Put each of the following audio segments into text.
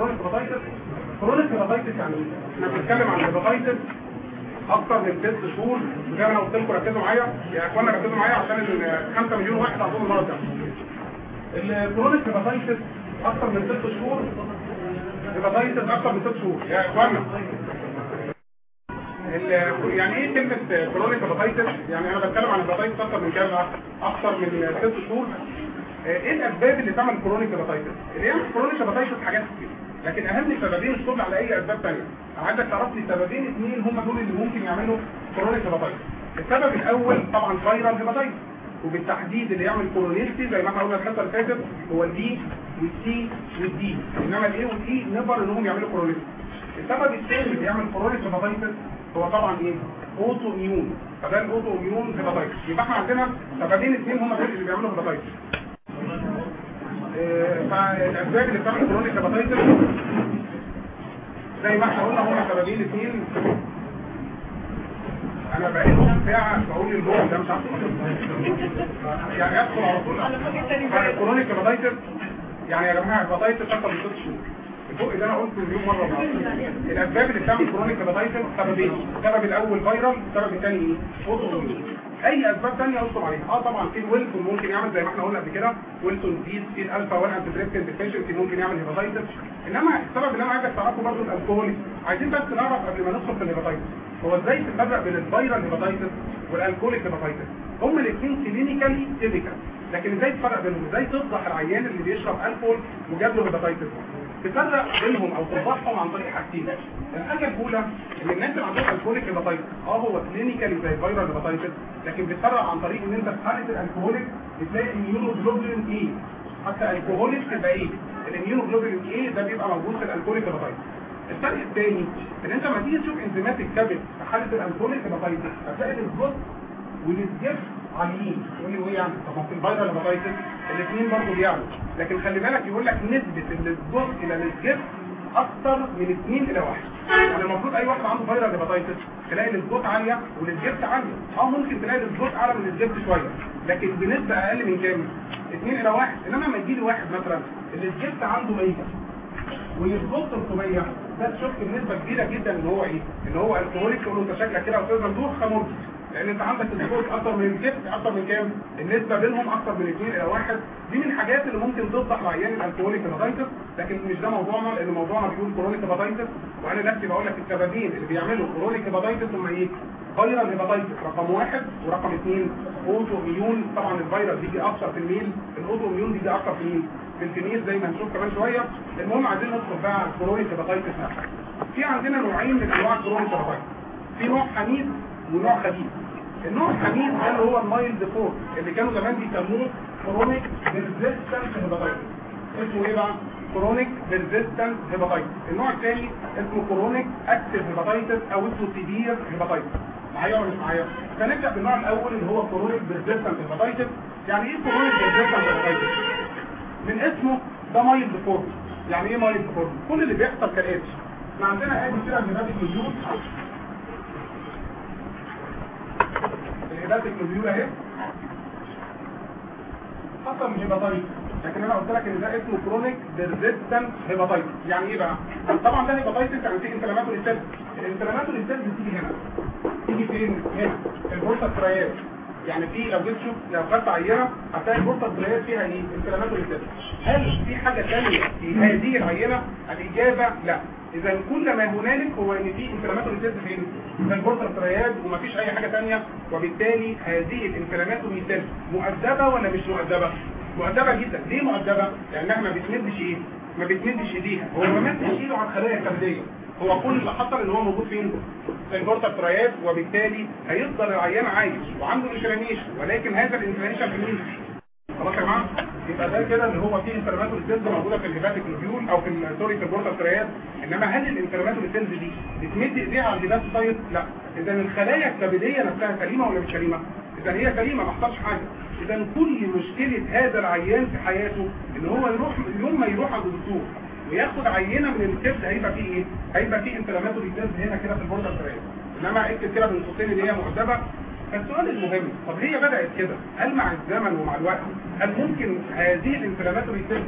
ال chronic hepatitis chronic hepatitis يعني؟ إحنا بنتكلم عن أكتر من ست شهور. زي ما أنا قلت لكم ركزوا معايا. يا إخوانا ركزوا معايا عشان ال 5 مليون واحد عندهم المرض ده ال chronic hepatitis أكتر من ست شهور. hepatitis أكتر من ست شهور. يا إخوانا. يعني إيه كلمة chronic hepatitis؟ يعني أنا بتكلم عن hepatitis أكتر من كام أكتر من ست شهور. إيه الأسباب اللي تعمل chronic hepatitis؟ اللي يعمل chronic hepatitis حاجات كتير. لكن أهم سببين الشغل على أي أسباب ثانية عايزك تعرف لي سببين اثنين هم دول اللي ممكن يعملوا chronic hepatitis السبب الأول طبعا viral hepatitis وبالتحديد اللي يعمل chronicity زي ما إحنا قلنا الحصة اللي فاتت هو الدي والسي والدي إنما ال A وال E نقدر إنهم يعملوا chronicity السبب الثاني اللي يعمل chronic hepatitis هو طبعا إيه؟ autoimmune فده ال autoimmune hepatitis يبقى إحنا عندنا سببين اثنين هم دول اللي بيعملوا hepatitis فالاسباب اللي بتعمل chronic hepatitis زي ما إحنا قلنا هم سببين اثنين أنا بقيت نص ساعه بقول الجول ده مش عارف يعني ادخل على طول chronic hepatitis يعني يا جماعة hepatitis أكتر من ست شهور الفوق ده أنا قلت مليون مره النهارده الأسباب اللي بتعمل chronic hepatitis سببين السبب الأول viral السبب الثاني إيه؟ اوتو أي أسباب ثانية اذكر عليها. آه طبعا في الويلسون ممكن يعمل زي ما إحنا قلنا قبل كده. Wilson disease في الالفا 1 antitrypsin deficiency ممكن يعمل hepatitis. إنما السبب اللي أنا عايزك تعرفه برضه الالكوهول عايزين بس نعرف قبل ما ندخل في ال hepatitis هو إزاي تفرق بين ال viral hepatitis وال alcoholic hepatitis هما الاثنين clinically typical لكن إزاي تفرق بينهم؟ إزاي تفضح العيان اللي بيشرب الكول وجاب له hepatitis تفرق بينهم أو تفضحهم عن طريق حاجتين. الحاجة الأولى إن الناس اللي عندهم alcoholic hepatitis آه هو clinically زي ال viral hepatitis لكن بتفرق عن طريق إن أنت في حاله ال alcoholic بتلاقي ال immunoglobulin A حتى alcoholic تبقى A ال immunoglobulin A ده بيبقى موجود في ال alcoholic hepatitis الفرق الثاني إن أنت لما تيجي تشوف انزيمات الكبد في حالة ال alcoholic hepatitis هتلاقي الجزء والسجف عاليين تقول لي وايه يعني طب ما في ال viral hepatitis الاثنين برضه بيعلوا لكن خلي بالك يقول لك نسبة الجزء إلى السجف أكتر من 2 إلى 1 يعني المفروض أي واحد عنده viral hepatitis تلاقي ال SGOT عالية وال SGPT عالية. أه ممكن تلاقي ال SGOT أعلى من ال SGPT شوية لكن بنسبة أقل من كام؟ 2 إلى 1 إنما لما يجي لي واحد مثلا ال SGPT عنده 100 وال SGOT 300 ده تشوف بنسبة كبيرة جدا إن هو إيه؟ إن هو alcoholic تقول له انت شكلك كده أستاذ ممدوح خمر لأن انت عندك ال SGOT أكتر من ال SGPT أكتر من كام؟ النسبة بينهم أكتر من 2 إلى 1 دي من الحاجات اللي ممكن تفضح لعيان ال alcoholic hepatitis لكن مش ده موضوعنا لأن موضوعنا بيقول chronic hepatitis وأنا نفسي بقول لك السببين اللي بيعملوا chronic hepatitis هم إيه؟ viral hepatitis رقم واحد ورقم اثنين autoimmune طبعا الفيروس بيجي أكتر في ال male ال autoimmune بيجي أكتر في ال female في الكنيز زي ما هنشوف كمان شوية. المهم عايزين ندخل بقى على ال chronic hepatitis نفسها. في عندنا نوعين من أنواع ال chronic hepatitis في نوع حميد ونوع خبيث النوع الحميد ده اللي هو ال mild form اللي كانوا زمان بيسموه chronic persistent hepatitis اسمه إيه بقى؟ chronic persistent hepatitis النوع الثاني اسمه chronic active hepatitis أو اسمه severe hepatitis معايا ولا مش معايا؟ فنبدأ بالنوع الأول اللي هو chronic persistent hepatitis يعني إيه chronic persistent hepatitis من اسمه ده mild form يعني إيه mild form كل اللي بيحصل كالاتي إحنا عندنا ادي كده ال hepatic lobule اهي hepatitis لكن أنا قلت لك ان ده اسمه chronic persistent hepatitis يعني إيه بقى طبعا ده hepatitis يعني في inflammatory cells ال inflammatory cells بتيجي هنا تيجي فين هنا ال portal triad يعني في لو جيت تشوف لو خدت عينه هتلاقي ال portal triad فيها إيه inflammatory cells هل في حاجة ثانية في هذه العينه الاجابه لا اذا كل ما هنالك هو إن في inflammatory فين في ال portal triad ومفيش أي حاجة ثانية وبالتالي هذه ال inflammatory cells مؤدبة ولا مش مؤدبة مؤدبة جدا ليه مؤدبة؟ لأنها ما بتمدش إيه؟ ما بتمدش إيديها هو ما مدش إيده على الخلايا الكبدية هو كل اللي حصل إن هو موجود فين؟ في ال portal triad وبالتالي هيفضل العيان عايش وعنده inflammation ولكن هذا ال inflammation في مين؟ خلاص يا جماعة. يبقى ده كده اللي هو فيه inflammatory cells موجودة في ال hepatic lobule أو في sorry في ال portal triad إنما هل ال inflammatory cells دي بتمد إيديها على ال hepatocyte؟ لا. إذا الخلايا الكبديه نفسها سليمة ولا مش سليمة؟ إذا هي سليمة ما حصلش حاجة. إذا كل مشكلة هذا العيان في حياته إن هو يروح يوم ما يروح عند الدكتور وياخد عينة من الكبد هيبقى فيه إيه؟ هيبقى فيه inflammatory cells هنا كده في ال portal triad إنما اكتب كده قوسين اللي هي مؤدبة فالسؤال المهم. طب هي بدأت كده؟ هل مع الزمن ومع الوقت هل ممكن هذه ال inflammatory cells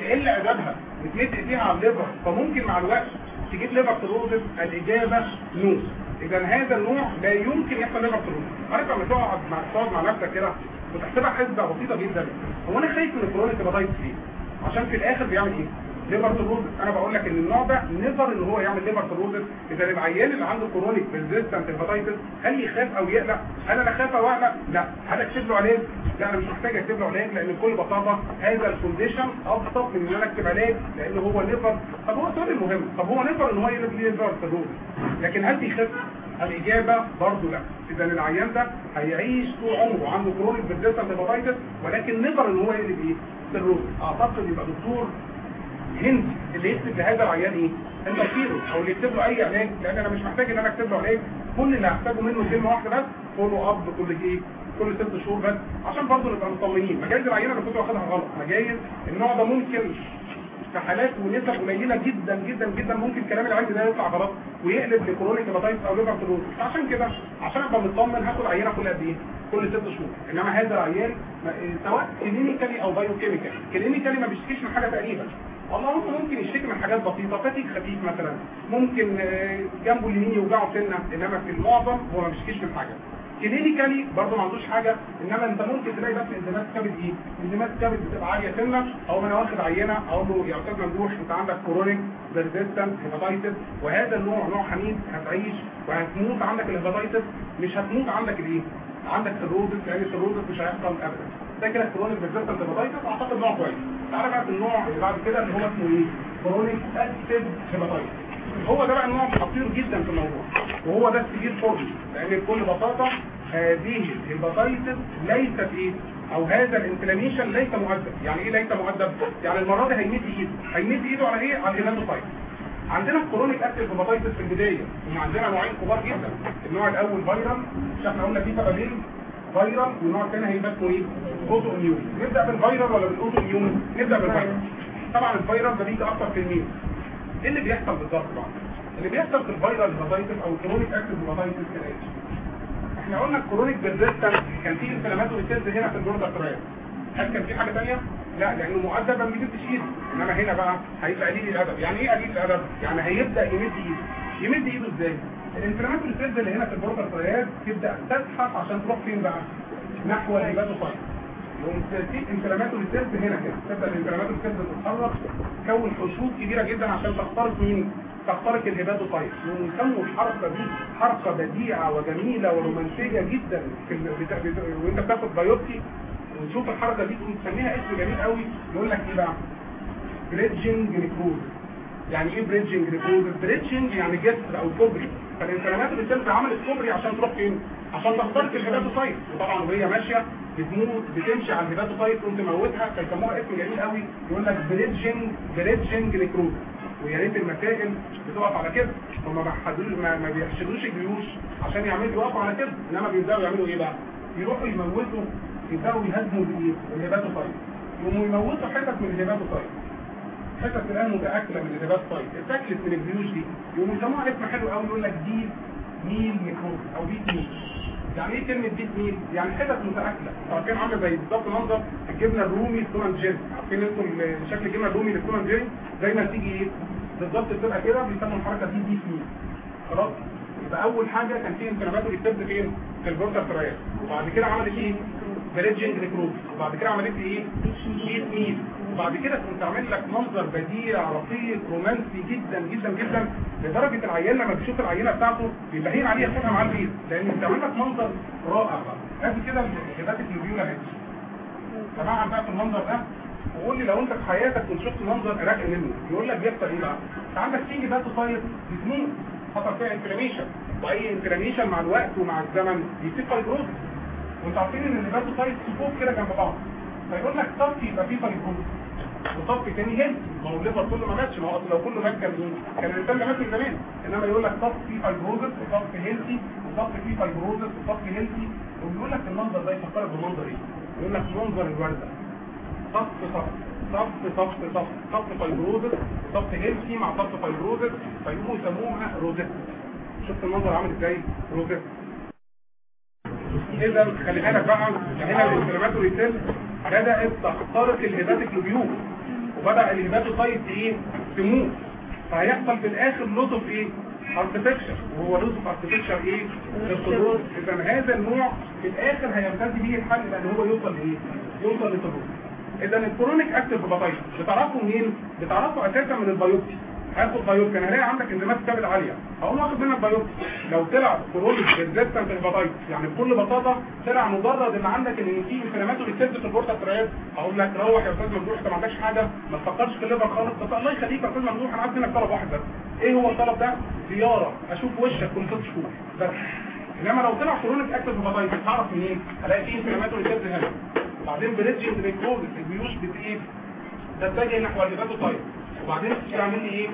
تقل ادابها بتمد إيديها على ال liver فممكن مع الوقت تجيب liver cirrhosis؟ الإجابة no. اذا هذا النوع لا يمكن يحصل liver cirrhosis. عارف لما تقعد مع تقعد مع نفسك كده وتحسبها حسبة بسيطة جدا. هو أنا خايف من ال chronic hepatitis ليه عشان في الآخر بيعمل إيه؟ liver cirrhosis أنا بقول لك إن النوع ده never إن هو يعمل liver cirrhosis إذا العيان اللي عنده chronic persistent hepatitis هل يخاف أو يقلق؟ هل أنا خاف أو أقلق؟ لا. هل أكتب له علاج؟ لا أنا مش محتاج أكتب له علاج لأن بكل بساطة هذا ال condition أبسط من إن أنا أكتب علاج لأن هو never طب هو السؤال المهم طب هو never إن هو يقلب liver cirrhosis لكن هل بيخف الإجابة برضه لا. إذا العيان ده هيعيش طول عمره عنده chronic persistent hepatitis ولكن never إن هو يقلب إيه؟ cirrhosis أعتقد يبقى دكتور هند اللي يكتب لهذا العيان إيه؟ البكيرو أو اللي يكتب له أي علاج. لأن أنا مش محتاج إن أنا أكتب له علاج. كل اللي هحتاجه منه كلمه واحدة بس follow up كل إيه كل ست شهور بس. عشان برضه نبقى مطمنين مجايز العينه اللي كنت واخدها غلط. مجايز النوع ده ممكن في حالات ونسب قليلة جدا جدا جدا ممكن كلام العيان ده يطلع غلط ويقلب ل chronic hepatitis أو liver cirrhosis عشان كده عشان أبقى مطمن هاخد عينه كل قد إيه؟ كل ست شهور. إنما هذا العيان سواء clinically أو biochemical clinically ما بيشتكيش من حاجة تقريبا. اللهم ممكن يشتكي من حاجات بسيطة fatigue خفيف مثلا. ممكن جنبه اليمين يوجعه سنة إنما في المعظم هو ما بيشتكيش من حاجة. clinically برضه ما عندوش حاجة إنما أنت ممكن تلاقي بس إنزيمات كبد إيه؟ إنزيمات كبد بتبقى عالية سنة أو أنا واخد عينة أقول له أستاذ ممدوح أنت عندك chronic persistent hepatitis وهذا النوع نوع حميد هتعيش وهتموت. عندك ال hepatitis مش هتموت عندك الإيه؟ عندك cirrhosis لأن ال cirrhosis مش هيحصل ابدا. ده كده chronic persistent hepatitis أعتقد نوع كويس. تعالى بقى النوع اللي بعد كده اللي هو اسمه إيه؟ chronic active hepatitis هو ده بقى نوع خطير جدا في الموضوع. وهو ده ال severe form. لأن بكل بساطه هذه ال hepatitis ليست إيه؟ أو هذا ال inflammation ليس مؤدب. يعني إيه ليس مؤدب؟ يعني المرة دي هيمد ايده هيمد إيده على إيه؟ على ال hepatocyte عندنا ال chronic active hepatitis في البداية. وعندنا نوعين كبار جدا. النوع الأول viral. مش إحنا قلنا فيه سببين viral والنوع الثاني هيبقى اسمه إيه؟ autoimmune نبدأ بال viral ولا بال autoimmune نبدأ بال viral. طبعا ال viral ده بيجي أكتر في ال male. إيه اللي بيحصل بالظبط بقى؟ اللي بيحصل في ال viral hepatitis أو ال chronic active hepatitis إحنا قلنا ال chronic persistent كان فيه inflammatory cells هنا في ال portal triad هل كان في حاجة ثانية لا لأنه مؤدب ما بيمدش ايده إنما هنا بقى هيبقى قليل الأدب. يعني إيه قليل الأدب؟ يعني هيبدأ يمد إيده. يمد إيده إزاي؟ ال inflammatory cells اللي هنا في ال portal triad تبدأ تزحف عشان تروح فين بقى؟ نحو ال hepatocyte يقوم في inflammatory cells هنا كده. تبدأ ال inflammatory cells تتحرك تكون حشود كبيرة جدا عشان تخترق مين؟ تخترق ال hepatocyte ونسموا الحركه دي حركة بديعة وجميلة ورومانسية جدا. وأنت بتاخد biopsy ونشوف الحركة دي تسميها اسم جميل قوي يقول لك إيه بقى؟ bridging necrosis يعني إيه bridging necrosis bridging يعني جسر أو كوبري. فال inflammatory cells عملت كوبري عشان تروح فين؟ عشان تخترق ال hepatocyte وطبعا وهي ماشية بتموت بتمشي على ال hepatocyte تقوم تموتها. فيسموها اسم جميل قوي يقول لك bridging bridging necrosis ويا ريت المسائل بتقف على كده. هم ما ما, بيحشدوش الجيوش عشان يعملوا يقفوا على كده. إنما بيبدأوا يعملوا إيه بقى؟ يروحوا يموتوا يبدأوا يهاجموا ال hepatocyte يقوموا يموتوا حتت من ال hepatocyte حتت الآن متاكله من ال hepatocyte اتاكلت من الجيوش دي يقوموا يسموها اسم حلو قوي يقول لك piecemeal necrosis أو piecemeal. يعني إيه كلمة piecemeal؟ يعني حتت متاكله عارفين عاملة زي بالظبط منظر الجبنة الرومي التوم جيري. عارفين أنتوا شكل الجبنة الرومي للتوم جيري؟ زي ما تيجي إيه بالظبط بتبقى كده بيسموا الحركة دي piecemeal. خلاص؟ يبقى أول حاجة كان في inflammatory cells فين؟ في ال portal triad وبعد كده عملت إيه؟ bridging necrosis وبعد كده عملت إيه؟ piecemeal. وبعد كده كنت عامل لك منظر بديع رقيق رومانسي جدا جدا جدا لدرجة العيان لما بيشوف العينة بتاعته بيبقى هين عليه ياخدها معاه البيت. لأن انت لك منظر رائع بقى. ادي كده ال hepatic lobule اهي طبعا بقى في المنظر ده؟ وقول لي لو انت في حياتك كنت شفت منظر ارق منه يقول لك بيحصل إيه بقى؟ انت عندك تيجي بقى تصير بتموت. حصل فيها inflammation وأي inflammation مع الوقت ومع الزمن بيصير fibrosis وانتوا عارفين إن ال hepatocyte صفوف كده جنب بعض. فيقول لك صف يبقى فيه fibrosis وصف تاني healthy ما هو كله ما ماتش ما هو لو كله مات كان كان الإنسان مات من زمان. إنما يقول لك صف فيه fibrosis وصف healthy وصف فيه fibrosis وصف healthy وبيقول لك المنظر ده يفكرك بمنظر إيه؟ يقول لك منظر الوردة. صف صف. صف صف صف. صف fibrosis صف healthy مع صف fibrosis. فيقوموا يسموها rosette. شفت المنظر عامل إزاي؟ rosette. اذا خلي بالك بقى. هنا ال inflammatory cell بدات تخترق ال hepatic lobule وبدأ ال hepatocyte إيه؟ تموت فهيحصل في الآخر of إيه؟ architecture وهو of architecture إيه؟ للصدور إذا هذا النوع في الآخر هينتهي به الحال لأن هو يوصل لإيه؟ يوصل للصدور إذا ال chronic hepatitis بتعرفوا منين بتعرفوا أساسا من ال biopsy هاخد biopsy أنا هلاقي عندك انزيمات كبد عاليه هقوم واخد منك biopsy لو طلع chronic persistent hepatitis يعني بكل بساطة طلع مجرد إن عندك إن في inflammatory cells في ال portal triad أقول لك روح يا أستاذ ممدوح أنت ما عندكش حاجة؟ ما تفكرش في ال liver خالص. الله يخليك يا أستاذ ممدوح أنا عايز منك طلب واحد بس. إيه هو الطلب ده؟ زيارة. أشوف وشك كل ست شهور بس. إنما لو طلع chronic active hepatitis هعرف منين؟ ألاقي فيه inflammatory cells هنا. وبعدين bridging necrosis الجيوش بتايه تتجه نحو ال hepatocyte وبعدين تعمل لي إيه؟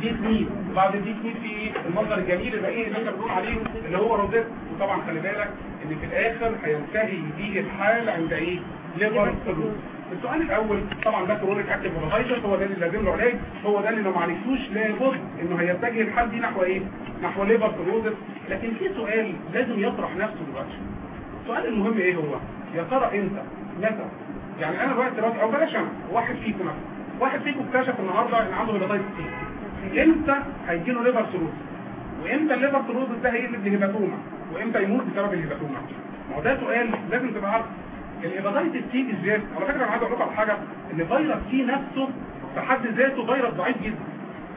دي سنيد وبعد الدي سنيد في إيه المنظر الجميل الباقي اللي أنت بتقول عليه اللي هو rosette وطبعا خلي بالك إن في الآخر هينتهي بيه الحال عند إيه؟ liver cirrhosis السؤال الأول طبعا ده chronic active hepatitis هو ده اللي لازم له علاج. هو ده اللي لو ما عالجتوش لابد إنه هيتجه الحال دي نحو إيه؟ نحو liver cirrhosis لكن في سؤال لازم يطرح نفسه دلوقتي. السؤال المهم إيه هو؟ يا ترى انت متى؟ يعني أنا دلوقتي دلوقتي أو بلاش أنا واحد فيكم مثلا. واحد فيكم اكتشف النهارده إن عنده hepatitis C إمتى هيجي له liver cirrhosis وإمتى ال liver cirrhosis ده هيقلب ل hepatoma؟ وإمتى يموت بسبب ال hepatoma؟ ما هو ده سؤال لازم تبقى عارف. ال hepatitis C بالذات على فكرة أنا عايز أقول لكم على حاجة. إن فيروس C نفسه في حد ذاته فيروس ضعيف جدا.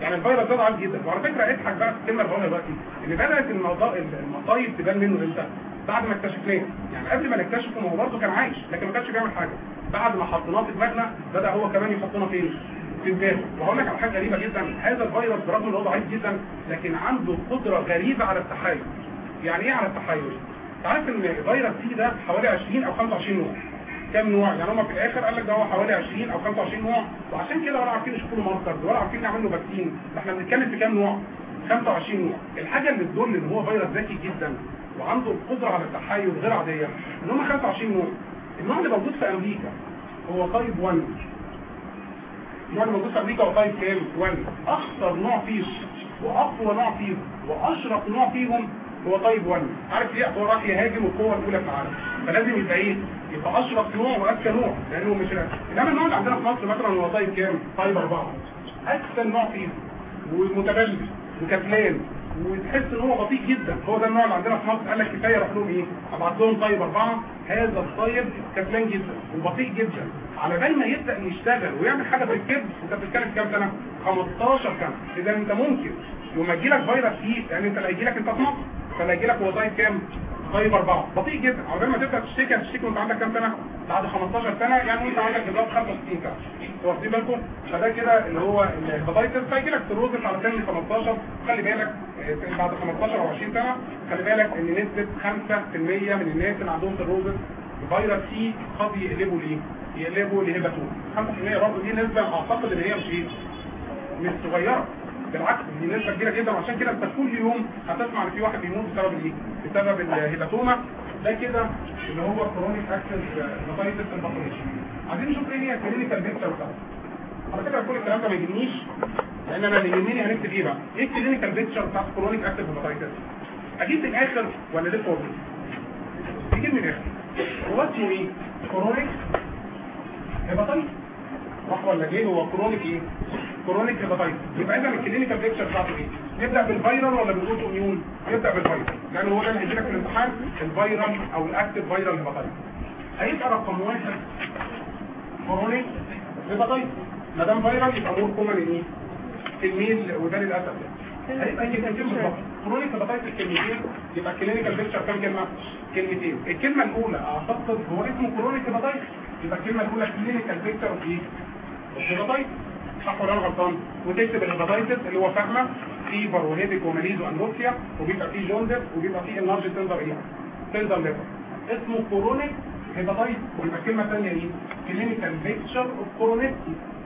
يعني الفيروس ده ضعيف جدا. وعلى فكرة اضحك بقى في الكلمة اللي بقولها دلوقتي. إن بدأت المصايب تبان منه إمتى؟ بعد ما اكتشفناه. يعني قبل ما نكتشفه ما هو برضه كان عايش لكن ما كانش بيعمل حاجة. بعد ما حطيناه في دماغنا بدأ هو كمان يحطنا فين؟ في دماغه وهقول لك على حاجة غريبة جدا. هذا الفيروس برغم إن هو ضعيف جدا لكن عنده قدرة غريبة على التحيز. يعني إيه على التحيز؟ تعرف إن فيروس C ده حوالي 20 أو 25 نوع. كام نوع؟ يعني هم في الآخر قال لك ده هو حوالي 20 أو 25 نوع. وعشان كده ولا عارفين يشوفوا له markers ولا عارفين نعمل له vaccine إحنا بنتكلم في كام نوع؟ 25 نوع. الحاجة اللي تدل إن هو فيروس ذكي جدا وعنده القدره على التحيز غير عادية إن هم 25 نوع. النوع اللي موجود في أمريكا. هو type 1 النوع اللي موجود في أمريكا هو type كام؟ 1 أخطر نوع فيهم وأقوى نوع فيهم وأشرس نوع فيهم هو type 1 عارف ليه؟ هو راح يهاجم القوة الأولى في العالم. فلازم يبقى إيه؟ يبقى أشرس نوع وأذكى نوع. لأنه مش إنما النوع اللي عندنا في مصر مثلا هو type كام؟ type 4 أذكى نوع فيهم ومتبلد وكسلان. وتحس إن هو بطيء جدا. هو ده النوع اللي عندنا في مصر. قال لك كفاية أروح لهم إيه؟ أبعت لهم type أربعة. هذا ال type كسلان جدا وبطيء جدا. على بال ما يبدأ يشتغل ويعمل حاجة في الكبد انت بتتكلم كام سنة؟ 15 سنة. إذا أنت ممكن يوم يجي لك فيروس فيه يعني أنت اللي هيجي لك انت في فاللي هيجي لك type كام؟ type أربعة. بطيء جدا. على بال ما تبدأ تشتكي هتشتكي وأنت عندك كام سنة؟ بعد 15 سنة يعني وانت عندك بالظبط 65 سنه واخدين بالكم؟ فده كده اللي هو ال hepatitis فيجي لك cirrhosis على سن 15 خلي بالك بعد 15 أو 20 سنة خلي بالك إن نسبة 5% من الناس اللي عندهم cirrhosis فيروس C قد يقلبوا ليه؟ يقلبوا ل hepatoma 5% برضه دي نسبة أعتقد ان هي مش إيه؟ مش صغيرة. بالعكس دي نسبة كبيرة جدا وعشان كده انت كل يوم هتسمع إن في واحد بيموت بسبب الايه؟ بسبب ال hepatoma ده كده اللي هو chronic active hepatitis ال pathology عايزين نشوف إيه هي ال clinical picture بتاعته على فكرة كل الكلام ده ما يهمنيش لأن أنا اللي يهمني هنكتب إيه بقى؟ إيه ال clinical picture بتاعت chronic active hepatitis؟ أجيب من الآخر ولا ليه فاضي؟ أجيب من الآخر هو اسمه إيه؟ chronic hepatitis صح ولا إيه هو chronic إيه chronic hepatitis يبقى إذا ال clinical picture بتاعته إيه؟ نبدا بال viral ولا بال autoimmune نبدا بال viral لأن هو ده اللي هيجي لك في الامتحان ال viral أو ال active viral hepatitis هيبقى رقم واحد. chronic hepatitis ما دام viral يبقى more common إيه ال male وده للأسف يعني. هيبقى كلمتين بالظبط chronic hepatitis كلمتين يبقى ال clinical picture كام كلمة؟ كلمتين. الكلمة الأولى أعتقد هو اسمه chronic hepatitis يبقى الكلمة الأولى clinical picture إيه؟ ال hepatitis صح ولا غلطان وتكتب ال hepatitis اللي هو FAHM fever و headache و malaise و anorexia وبيبقى فيه jaundice وبيبقى فيه ال large tender إيه؟ tender liver اسمه chronic hepatitis ويبقى الكلمة الثانية إيه؟ clinical picture of chronicity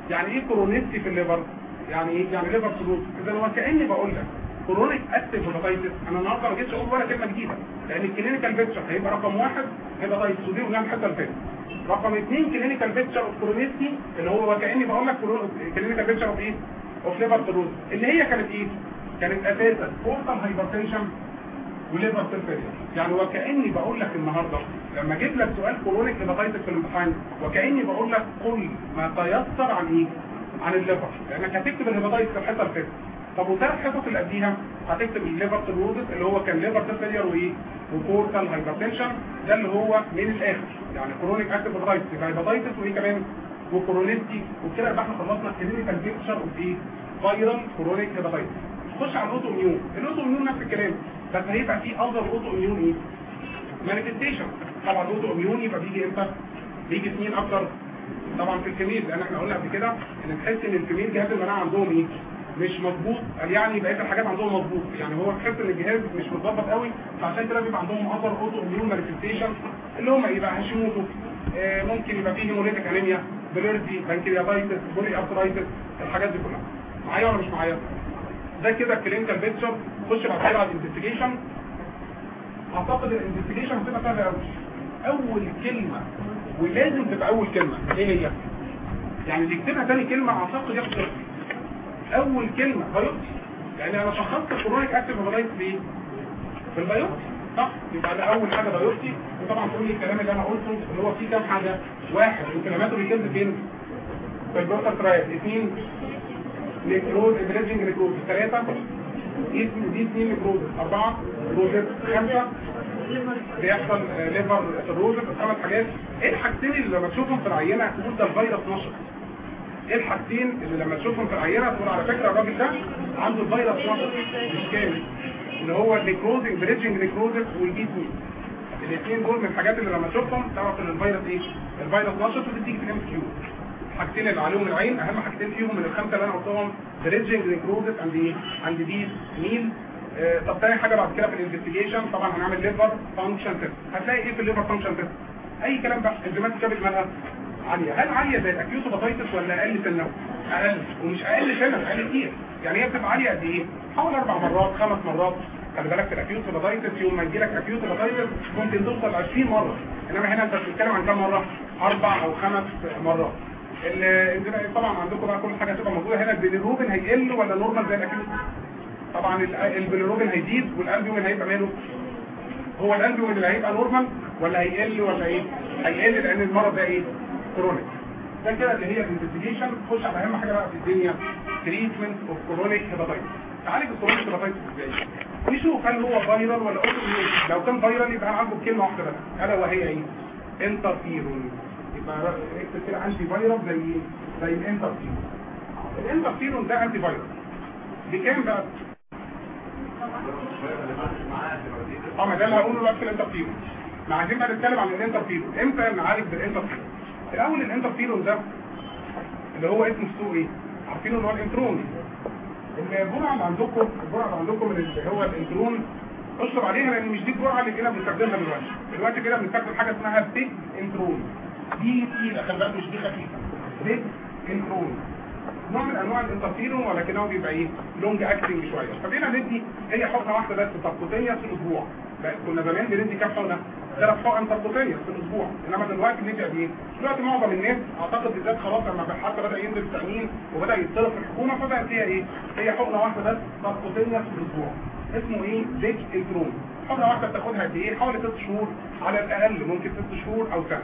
يعني إيه chronicity في ال liver يعني إيه؟ يعني liver cirrhosis إذا هو كأني بقول لك chronic active hepatitis أنا النهارده ما جيتش أقول ولا كلمة جديدة لأن ال clinical picture هيبقى رقم واحد hepatitis ودي الحته اللي فاتت رقم اثنين clinical picture of chronicity اللي هو كأني بقول لك clinical picture of إيه؟ of liver cirrhosis اللي هي كانت إيه؟ كانت أساسا portal hypertension و liver cell failure وكأني بقول لك النهارده لما جيت لك سؤال chronic hepatitis في الامتحان وكأني بقول لك قل ما تيسر عن إيه؟ عن ال liver. لأنك هتكتب ال hepatitis في الحته فاتت طب وثلاث حصص اللي قبليها هتكتب ال liver cirrhosis اللي هو كان liver failure وايه و portal hypertension ده اللي هو من الآخر. يعني chronic active hepatitis يبقى hepatitis وايه كمان؟ و chronicity وبكده يبقى إحنا خلصنا ال clinical picture of إيه viral chronic hepatitis نخش على ال autoimmune ال autoimmune نفس الكلام بس هيبقى فيه other autoimmune إيه؟ manifestation طبعا ال autoimmune يبقى بيجي إمتى؟ بيجي سنين أكتر طبعا في ال female لأن إحنا قلنا قبل كده إن تحس إن ال female جهاز المناعة عندهم إيه؟ مش مظبوط يعني بقيه الحاجات عندهم مظبوط يعني هو تحس إن الجهاز مش متظبط قوي فعشان كده بيبقى عندهم other autoimmune manifestation اللي هم هاشيموتو آه ممكن يبقى فيه hemolytic anemia pleurisy pancreatitis polyarthritis الحاجات دي كلها. معايا ولا مش معايا؟ ده كده ال clinical picture خش بعد كده على ال investigation أعتقد ال investigation هتبقى سهلة قوي أول كلمة ولازم تبقى أول كلمة إيه هي؟ يعني اللي يكتبها تاني كلمة أعتقد صفر أول كلمة biopsy يعني أنا شخصت ال chronic active hepatitis في ال biopsy صح؟ يبقى ده أول حاجة biopsy وطبعا لي الكلام اللي أنا قلته اللي هو فيه كام حاجة؟ واحد. وكلماته بيتم فين؟ في البروتال ترايد اثنين نيكروز ابريجنج نيكروز ثلاثة دي اثنين نيكروز أربعة روزت خمسة بيحصل ليفر سيروزس خمس حاجات. إيه الحاجتين اللي لما تشوفهم في العينة. تقول ده الفيروس نشط. إيه الحاجتين اللي لما تشوفهم في العينة تقول على فكرة الراجل ده عنده الفيروس نشط مش كامل. اللي هو النيكروزنج بريدجنج نيكروزس والبي 2 الاثنين دول من الحاجات اللي لما تشوفهم تعرف إن الفيروس إيه؟ الفيروس نشط وتديك في الام كيو الحاجتين اللي عليهم العين أهم حاجتين فيهم من الخمسة اللي أنا قلتهم بريدجنج نيكروزس عند إيه عند دي ميل آه طب تاني حاجة بعد كده في الانفستيجيشن طبعا هنعمل ليفر فانكشن تيست هتلاقي إيه في الليفر فانكشن تيست أي كلام بقى. انزيمات الكبد مالها عالية. هل عالية زي الأكيوت هيباتايتس ولا أقل سنه أقل ومش أقل سنة أقل كتير. يعني هي بتبقى عالية قد إيه؟ حوالي أربع مرات خمس مرات. خلي بالك في ال acute hepatitis يوم ما يجي لك acute hepatitis ممكن توصل 20 مرة. إنما هنا أنت بتتكلم عن كام مرة؟ أربع أو خمس مرات. طبعا عندكم بقى كل حاجة هتبقى موجودة هنا. البيليروبين هيقل ولا normal زي ال acute؟ طبعا البيليروبين هيزيد والألبيومين هيبقى ماله؟ هو الألبيومين اللي هيبقى normal ولا هيقل ولا إيه؟ هيقل لأن المرض ده إيه؟ chronic ده كده اللي هي ال investigation خش على اهم حاجة بقى في الدنيا treatment of chronic hepatitis تعالج ال chronic hepatitis إزاي نشوف هل هو viral ولا auto لو كان viral يبقى هنعالجه بكلمه واحدة بس. ألا وهي إيه؟ انترفيرون يبقى اكتب كده antiviral زي زي الانترفيرون الانترفيرون ده antiviral بكام بقى؟ آه ده اللي هقوله دلوقتي في الانترفيرون ما عايزين بقى نتكلم عن الانترفيرون إمتى نعالج بالانترفيرون الأول الانترفيرون ده اللي هو اسمه سوق إيه؟ عارفينه اللي هو ال Intron. الجرعه اللي عندكم الجرعه اللي عندكم اللي هو ال Intron اشطب عليها لأن مش دي الجرعة اللي كده بنستخدمها دلوقتي. دلوقتي كده بنستخدم حاجة اسمها Peg Intron. دي تقيله خلي بالك مش دي خفيفة. Peg Intron. نوع من أنواع الانترفيرون ولكنه بيبقى إيه؟ long acting شوية. فبقينا ندي هي حقنه واحدة بس ترقطيه في الأسبوع. كنا زمان بندي كام حقنة؟ ثلاث حقن ترقطيه في الأسبوع. إنما دلوقتي بندي قد إيه دلوقتي معظم الناس أعتقد بالذات خلاص لما حتى بدأ ينزل التامين وبدأ يتصرف الحكومة فبقت هي إيه؟ هي حقنة واحدة بس ترقطيه في الأسبوع. اسمه إيه؟ Peg Intron حقنة واحدة بتاخدها قد إيه؟ حوالي ست شهور على الأقل ممكن ست شهور أو سنة.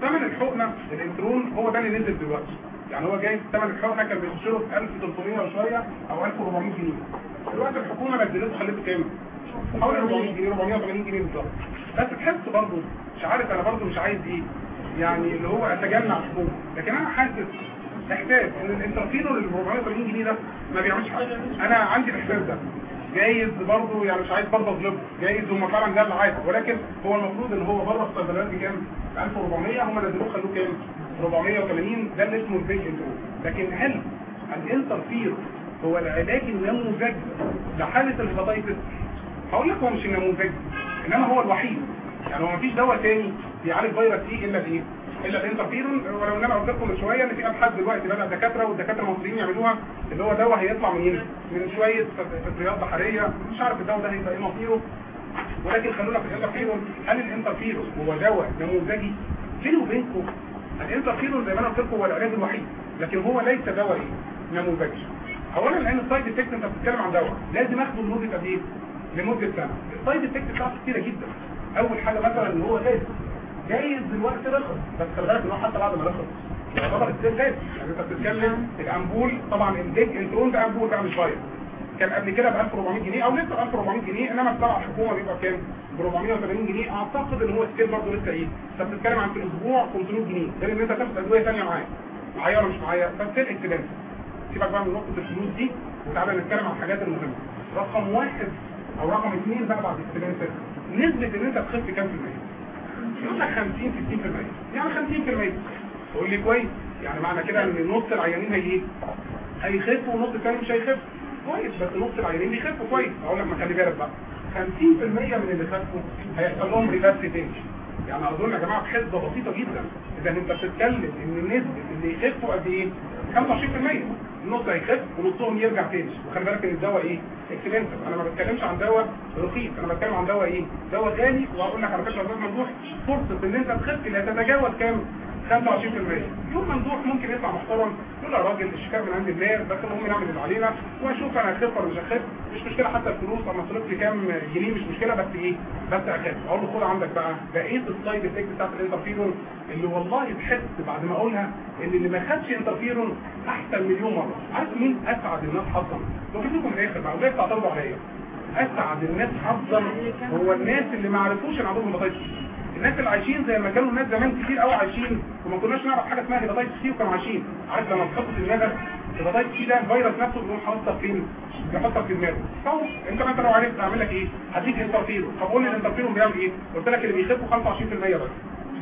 ثمن الحقنة ال Intron هو ده اللي نزل دلوقتي. يعني هو جاي ثمن الحقنة كان بيخش له في 1300 وشوية أو 1400 جنيه. دلوقتي الحكومة نزلته خليته كام حوالي 400 جنيه 480 جنيه بالظبط بس تحس برضه مش عارف أنا برضه مش عايز إيه يعني اللي هو اتجنع حقوق. لكن أنا حاسس إحساس إن الانترفيرون اللي ب 480 جنيه ده ما بيعملش حاجة. أنا عندي الإحساس ده. جايز برضه يعني مش عايز برضه أظلمه. جايز هم فعلا ده اللي عايز ولكن هو المفروض إن هو بره الصيدليات بكام 1400 هم نزلوه خلوه كام؟ 480 ده اللي اسمه ال Peg لكن هل الانترفيرون هو العلاج النموذجي لحالة ال hepatitis هقول لك هو مش النموذجي إنما هو الوحيد. يعني هو مفيش دواء تاني بيعالج فيروس سي إلا بايه إلا الإنترفيرون ولو إن أنا قلت لكم شوية إن في ابحاث دلوقتي بدأ دكاترة والدكاترة المصريين يعملوها اللي هو دواء هيطلع منين؟ من شوية فطريات بحرية. مش عارف الدواء ده هيبقى إيه مصيره. ولكن خلونا في الإنترفيرون. هل الانترفيرون هو دواء نموذجي؟ بيني وبينكم؟ الإنترفيرون زي ما أنا قلت لكم هو العلاج الوحيد لكن هو ليس دواء إيه؟ نموذجي. اولا لأن ال side effect أنت بتتكلم عن دواء لازم أخده لمدة قد إيه؟ لمدة سنة. ال side effect بتاعته كتيرة جدا. أول حاجة مثلا إن هو لازم جايز دلوقتي رخص. بس خلي بالك إن هو حتى بعد ما رخص. يعتبر still غالي يعني أنت بتتكلم الامبول طبعا ال Peg انت قلت امبول بقى مش vial كان قبل كده ب 1400 جنيه أو لسه ب 1400 جنيه إنما بتاع الحكومة بيبقى كام؟ ب 480 جنيه. أعتقد إن هو still برضه لسه إيه؟ أنت بتتكلم عن في الأسبوع 500 جنيه. غير ان أنت تاخد أدوية ثانية معاك. معايا ولا مش معايا ف still expensive سيبك بقى من نقطة الفلوس دي. وتعالى نتكلم عن الحاجات المهمة. رقم واحد أو رقم اثنين بقى بعد expensive نسبة إن أنت تخف كام في المية؟ يقول لك 50 60% يعني 50% تقول لي كويس. يعني معنى كده إن نص العيانين هي إيه هيخفوا والنص الثاني مش هيخف كويس. بس نص العيانين بيخفوا. كويس. أقول لك ما خلي بالك بقى. 50% من اللي خفوا هيحصل لهم reverse تاني يعني اظن يا جماعة بحسبه بسيطة جدا. إذا أنت بتتكلم إن نسبة اللي يخفوا قد إيه؟ 25% النص هيخف ونصهم يرجع تاني. وخلي بالك إن الدواء إيه؟ expensive أنا ما بتكلمش عن دواء رخيص. أنا بتكلم عن دواء إيه؟ دواء غالي وهقول لك على فكره يا ممدوح فرصه ان انت تخف لا تتجاوز كام؟ 25% يقوم ممدوح ممكن يطلع محترم يقول يا راجل الشفا من عند الله بس المهم نعمل اللي علينا واشوف أنا هخف ولا مش هخف. مش مشكلة حتى الفلوس اما اصرف لي كام جنيه مش مشكلة بس إيه؟ بس أخف. أقول له خد عندك بقى. بقيه ال side effect بتاعت الانترفيرون اللي والله تحس بعد ما أقولها إن اللي ما خدش انترفيرون أحسن مليون مرة. عارف مين أسعد الناس حظا لو في الآخر بقى وليه بتعترضوا عليا. أسعد الناس حظا هو الناس اللي ما عرفوش إن عندهم الناس اللي عايشين زي ما كانوا الناس زمان كتير قوي عايشين وما كناش نعرف حاجة اسمها hepatitis C وكانوا عايشين. عارف لما تحط في دماغك hepatitis C ده الفيروس نفسه بيقوم حاططك فين؟ بيحطك في دماغك طب انت انت لو عرفت أعمل لك إيه؟ هديك انترفيرون طب قول لي الانترفيرون بيعمل إيه؟ قلت لك اللي بيخفوا 25% بس.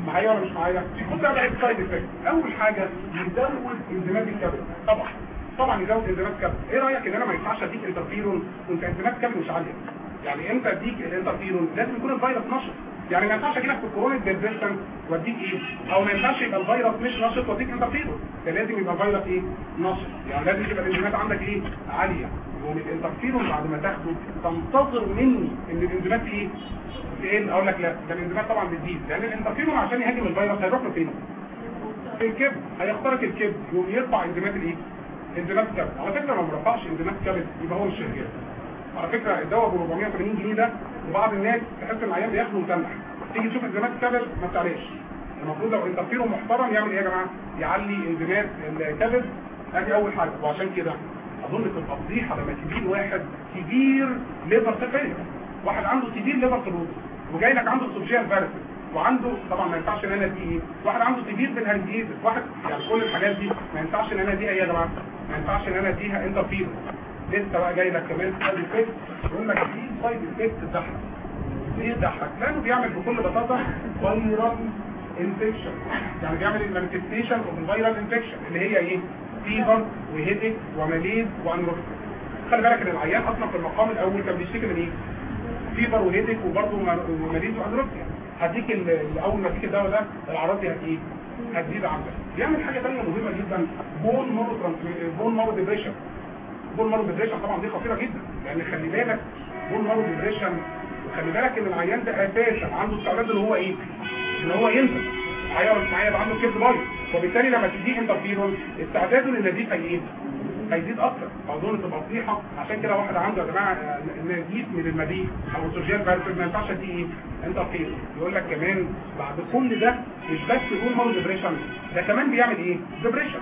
معايا ولا مش معايا؟ خد بقى بقى ال side effect أول حاجة يزود إنزيمات الكبد. طبعا. طبعا يزود إنزيمات الكبد. إيه رأيك إن أنا ما ينفعش أديك انترفيرون وأنت إنزيمات الكبد مش عالية. يعني إمتى أديك الانترفيرون لازم يكون الفيروس نشط. يعني ما ينفعش أجي لك في ال chronic persistent واديك إيه؟ أو ما ينفعش يبقى الفيروس مش نشط واديك انترفيرون ده لازم يبقى الفيروس إيه؟ نشط. يعني لازم تبقى الإنزيمات عندك إيه؟ عالية. والانترفيرون بعد ما تاخده تنتظر مني إن الإنزيمات إيه؟ تقل. أقول لك لا ده الإنزيمات طبعا بتزيد. لأن الانترفيرون عشان يهاجم الفيروس هيروح له فين؟ في الكبد. هيخترق الكبد يقوم يرفع إنزيمات الايه؟ إنزيمات الكبد على فكرة لو ما رفعش إنزيمات الكبد يبقى هو مش شغال. على فكرة الدواء ب 480 جنيه ده وبعض الناس تحس إن العيان بياخده متنح. تيجي تشوف انزيمات الكبد ما بتعلاش المفروض لو انترفيرون محترم يعمل إيه يا جماعة؟ يعلي انزيمات الكبد ادي أول حاجة. وعشان كده أظن تبقى فضيحه لما تجيب واحد severe liver cirrhosis واحد عنده severe liver cirrhosis وجاي لك عنده esophageal varices وعنده طبعا ما ينفعش إن أنا إيه واحد عنده كبير بالهنجيز واحد يعني كل الحاجات دي ما ينفعش إن أنا أديها إيه يا جماعة. ما ينفعش إن أنا أديها. انترفيرون لسه بقى جاي لك كمان side effect يقول لك دي side effect تضحك ليه تضحك؟ لأنه بيعمل بكل بساطة viral infection يعني بيعمل ال manifestation of ال viral infection اللي هي إيه؟ fever و headache و malaise و anorexia خلي بالك إن العيان أصلا في المقام الأول كان بيشتكي من إيه؟ fever و headache وبرضه malaise و anorexia هديك أول ما تيجي الدواء ده الأعراض دي هت إيه؟ هتزيد عندك بيعمل حاجة ثانية مهمة جدا bone marrow bone marrow depression bone marrow depression طبعا دي خطيرة جدا لأن خلي بالك bone marrow depression وخلي بالك إن العيان ده أساسا عنده استعداد إن هو إيه؟ إن هو ينزل مش معايا يبقى عنده كبد بايظ وبالتالي لما تديه انترفيرون استعداده للنزيف هي إيه هيزيد أكتر. اظن تبقى فضيحة عشان كده واحد عنده يا جماعة نزيف من المريء أو سوجيال فيروس ما ينفعش اديه إيه انترفيرون يقول لك كمان بعد كل ده مش بس bone marrow depression ده كمان بيعمل إيه؟ depression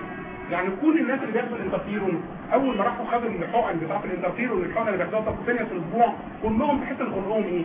يعني كل الناس اللي بياخدوا الانترفيرون أول ما راحوا خدوا الحقن بتاعت الانترفيرون الحقن اللي بياخدوها تقريبا في الأسبوع كلهم تحس ان خلقهم إيه؟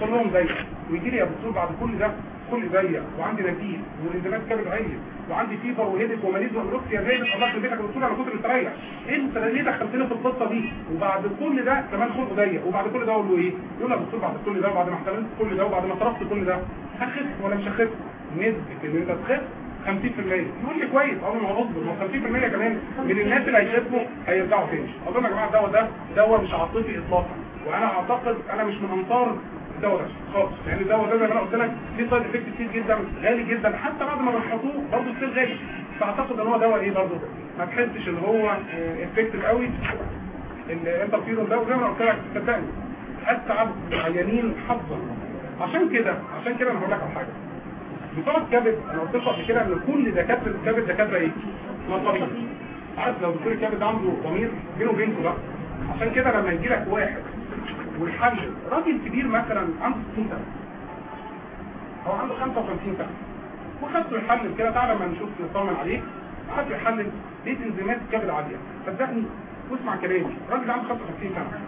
كلهم زي ويجي لي يا دكتور بعد كل ده كل زي وعندي نزيف والانزيمات كبد عاليه وعندي fever و headache و malaise و anorexia زي ما خلصت بيتك يا دكتور أنا كنت مستريح. أنت ليه دخلتني في القصة دي؟ وبعد كل ده كمان خلقه ضيق وبعد كل ده أقول له إيه؟ يقول لي يا دكتور بعد كل ده وبعد ما احتملت كل ده وبعد ما صرفت كل ده هخف ولا مش هخف نسبة إن أنت تخف 50% يقول لي كويس. أقول له اصبر ما 50% كمان من الناس اللي هيخفوا هيرجعوا تاني. اظن يا جماعة الدواء ده دواء مش عاطفي اطلاقا. وأنا أعتقد أنا مش من انصار الدواء ده خالص. لأن الدواء ده زي ما أنا قلت لك ليه side effect كتير جدا غالي جدا. حتى بعد ما بنحطوه برضه still غالي. فأعتقد إن هو دواء إيه برضه؟ ما تحسش إن هو effective قوي. الانترفيرون ده وزي ما قلت لك صدقني. اسعد العيانين حظا. عشان كده عشان كده أنا هقول لك على حاجة. بتوع الكبد أنا قلت لكم قبل كده إن كل دكاترة الكبد دكاترة إيه؟ نظريه عارف لو دكتور الكبد عنده ضمير بينه وبينكم بقى عشان كده لما يجي لك واحد والحل راجل كبير مثلا عنده 60 سنة. أو عنده 55 سنة. وخدته يحلل كده تعالى ما نشوف نطمن عليه قعدت يحلل لقيت إنزيمات الكبد عالية. صدقني واسمع كلامي. الراجل عنده 55 سنة.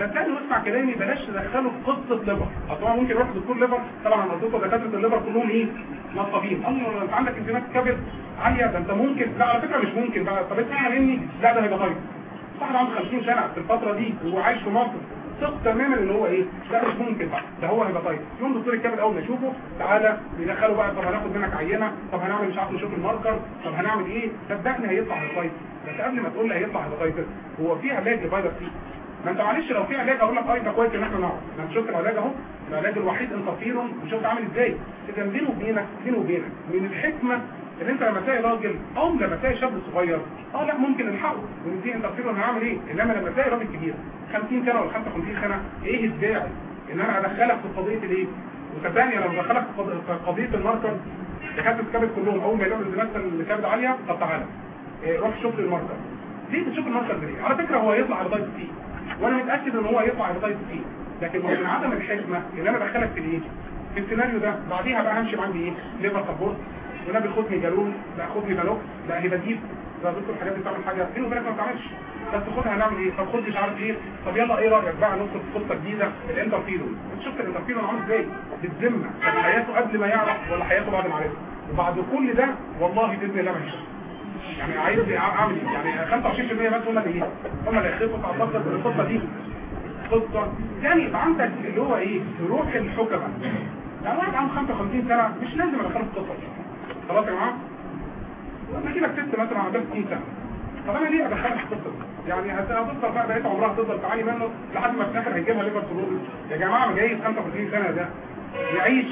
صدقني واسمع كلامي بلاش تدخله في قصة liver. طبعا ممكن يروح دكتور liver طبعا قلت دكاترة ال liver كلهم إيه؟ نصابين. الله أنت عندك انزيمات الكبد عالية ده أنت ممكن لا على فكرة مش ممكن بقى. طب اسمع مني لا ده هيبقى طيب. واحد عنده 50 سنة في الفترة دي وهو عايش في مصر ثق تماما إن هو إيه؟ لا مش ممكن بقى. ده هو هيبقى طيب. يوم دكتور الكبد أول ما يشوفه تعالى ندخله بقى طب هناخد منك عينة طب هنعمل مش عارف نشوف ال marker طب هنعمل إيه؟ صدقني هيطلع hepatitis بس قبل ما تقول لي هيطلع hepatitis هو في علاج لفيروس C ما انت معلش لو في علاج أقول لك آه يبقى كويس ان إحنا نعرف ما انت شفت العلاج اهو. العلاج الوحيد انترفيرون وشفت عامل إزاي؟ اذا بينه وبينك بينه وبينك من الحكمة ان انت لما تلاقي راجل أو لما تلاقي شاب صغير آه لا ممكن نلحقه ونديه انترفيرون هنعمل إيه؟ انما لما تلاقي راجل كبير 50 سنة ولا 55 سنة إيه الداعي ان أنا ادخلك في قضية الايه؟ وصدقني أنا لو دخلك في قض- في قضية ال marker دكاتره الكبد كلهم اول ما يلاقوا انزيمات الكبد عالية طب تعالى روح شوف لي ال marker ليه بتشوف ال marker ده ليه؟ على فكرة هو هيطلع hepatitis C وأنا متأكد إن هو هيطلع هيباتايتس سي لكن من عدم الحكمة ان أنا ادخلك في الايه؟ في السيناريو ده بعديها بقى همشي معاك بايه؟ ليفر سبورت. ونبي خد لي جالون لا خد لي بالوك لا هيباتيت ده دكتور الحاجات دي بتعمل حاجة. فين وبينك ما بتعملش؟ بس خدها هنعمل إيه؟ طب خد مش عارف إيه. طب يلا إيه رأيك بقى ندخل في قصه جديدة؟ الانترفيرون أنت شفت الانترفيرون عامل إزاي؟ بالذمه حياته قبل ما يعرف ولا حياته بعد ما عرف وبعد كل ده والله بإذن الله ما هيشوف. يعني عايز اعمل إيه؟ يعني 25% بس هم اللي هم اللي تعتقد ان القصة دي. قصه يعني يبقى عندك اللي هو إيه؟ روح الحكمة. يعني واحد عنده 55 سنة مش لازم ادخله في دي. خلاص يا جماعة؟ لما أجي لك ست مثلا عندها 60 سنة. طب أنا ليه أدخلها في دي؟ يعني هتفضل بقى بقيت عمرها تفضل تعاني منه لحد ما في الآخر هيجيبها ليفر يا جماعة ما جاي 55 سنة ده. يعيش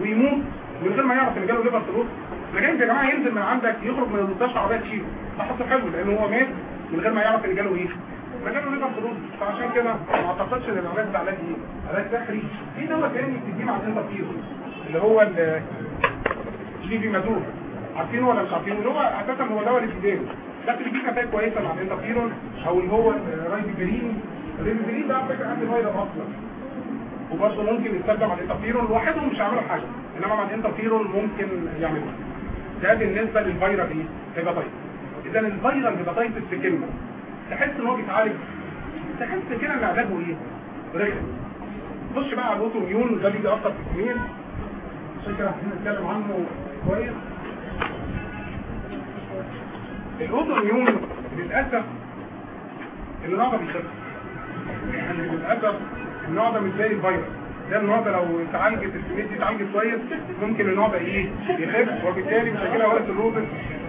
ويموت من غير ما يعرف إن جاله ليفر سيروز ده جاي يا جماعة ينزل من عندك يخرج من المستشفى عربيه تشيله. ده حصل حلو لأن هو مات من غير ما يعرف إن جاله إيه. ما جاله ليفر سيروز فعشان كده ما أعتقدش إن العلاج ده علاج إيه؟ علاج سحري في دواء تاني بتديه مع الانترفيرون اللي هو ال جيفي مادور عارفينه ولا مش عارفينه؟ اللي هو أساسا هو دواء الابتدائي لكن بيجيب نتائج كويسه مع الانترفيرون أو اللي هو الرايبيبرين الرايبيبرين ده على فكرة انتي فايروس أصلا. وبرضه ممكن يستخدم على الانترفيرون لوحدهم مش هيعملوا حاجة. إنما مع الانترفيرون ممكن يعملوا ده بالنسبة للفيروس إيه؟ hepatitis إذا الفيروس hepatitis في كلمه تحس إن هو بيتعالج. تحس كده إن علاجه إيه؟ رخم خش بقى على ال autoimmune ده بيجي أكتر في الستات عشان كده عايزين نتكلم عنه كويس. ال autoimmune للأسف النوع ده بيخف. يعني للأسف النوع ده مش زي الفيروس. ده النوع ده لو اتعالجت السميد دي اتعالجت كويس ممكن النوع ده إيه يخف وبالتالي مش هيجي لها ولا الروبس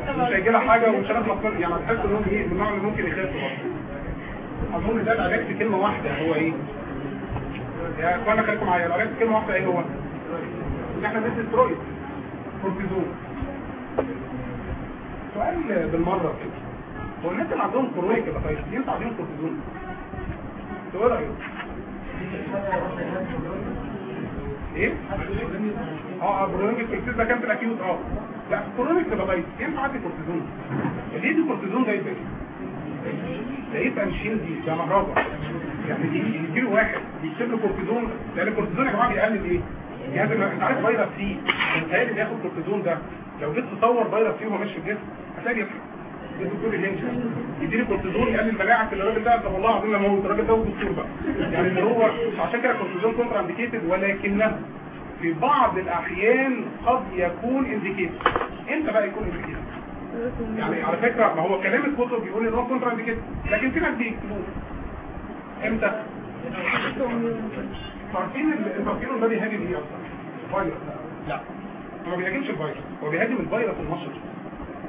مش هيجي لها حاجة ومش منه. يعني هتحس إن هو إيه من النوع اللي ممكن يخف برضه أظن ده العلاج في كلمة واحدة هو إيه يا أخوانا خليكم معايا العلاج في كلمة واحدة إيه هو إن إحنا ندي سترويد كورتيزون سؤال بالمرة كده هو الناس اللي عندهم chronic hepatitis ينفع عليهم كورتيزون؟ إيه رايكم؟ إيه؟ آه chronic الكورتيزون ده كان في ال acute آه. لا chronic hepatitis ينفع ادي كورتيزون؟ ليه دي كورتيزون ده يبقى مشين دي ده مهزلة يعني دي يجيله واحد بيكتب له كورتيزون. لأن الكورتيزون يا جماعة بيقلل إيه؟ يعني أنت عارف فيروس سي؟ متهيألي اللي ياخد كورتيزون ده. لو جيت تصور فيروس C وهو ماشي في الجسم هتلاقي يديني كورتيزون يقلل مناعة الراجل ده والله العظيم لما هو الراجل ده هو دكتور بقى. يعني اللي هو عشان كده الكورتيزون contraindicated ولكنه في بعض الأحيان قد يكون indicated إمتى بقى يكون indicated؟ يعني على فكرة ما هو كلام الكتب بيقول إن هو contraindicated لكن في ناس بيكتبوه. إمتى؟ عارفين الانترفيرون ده بيهاجم إيه أصلا؟ فيروس لا. هو ما بيهاجمش الفيروس هو بيهاجم الفيروس النشط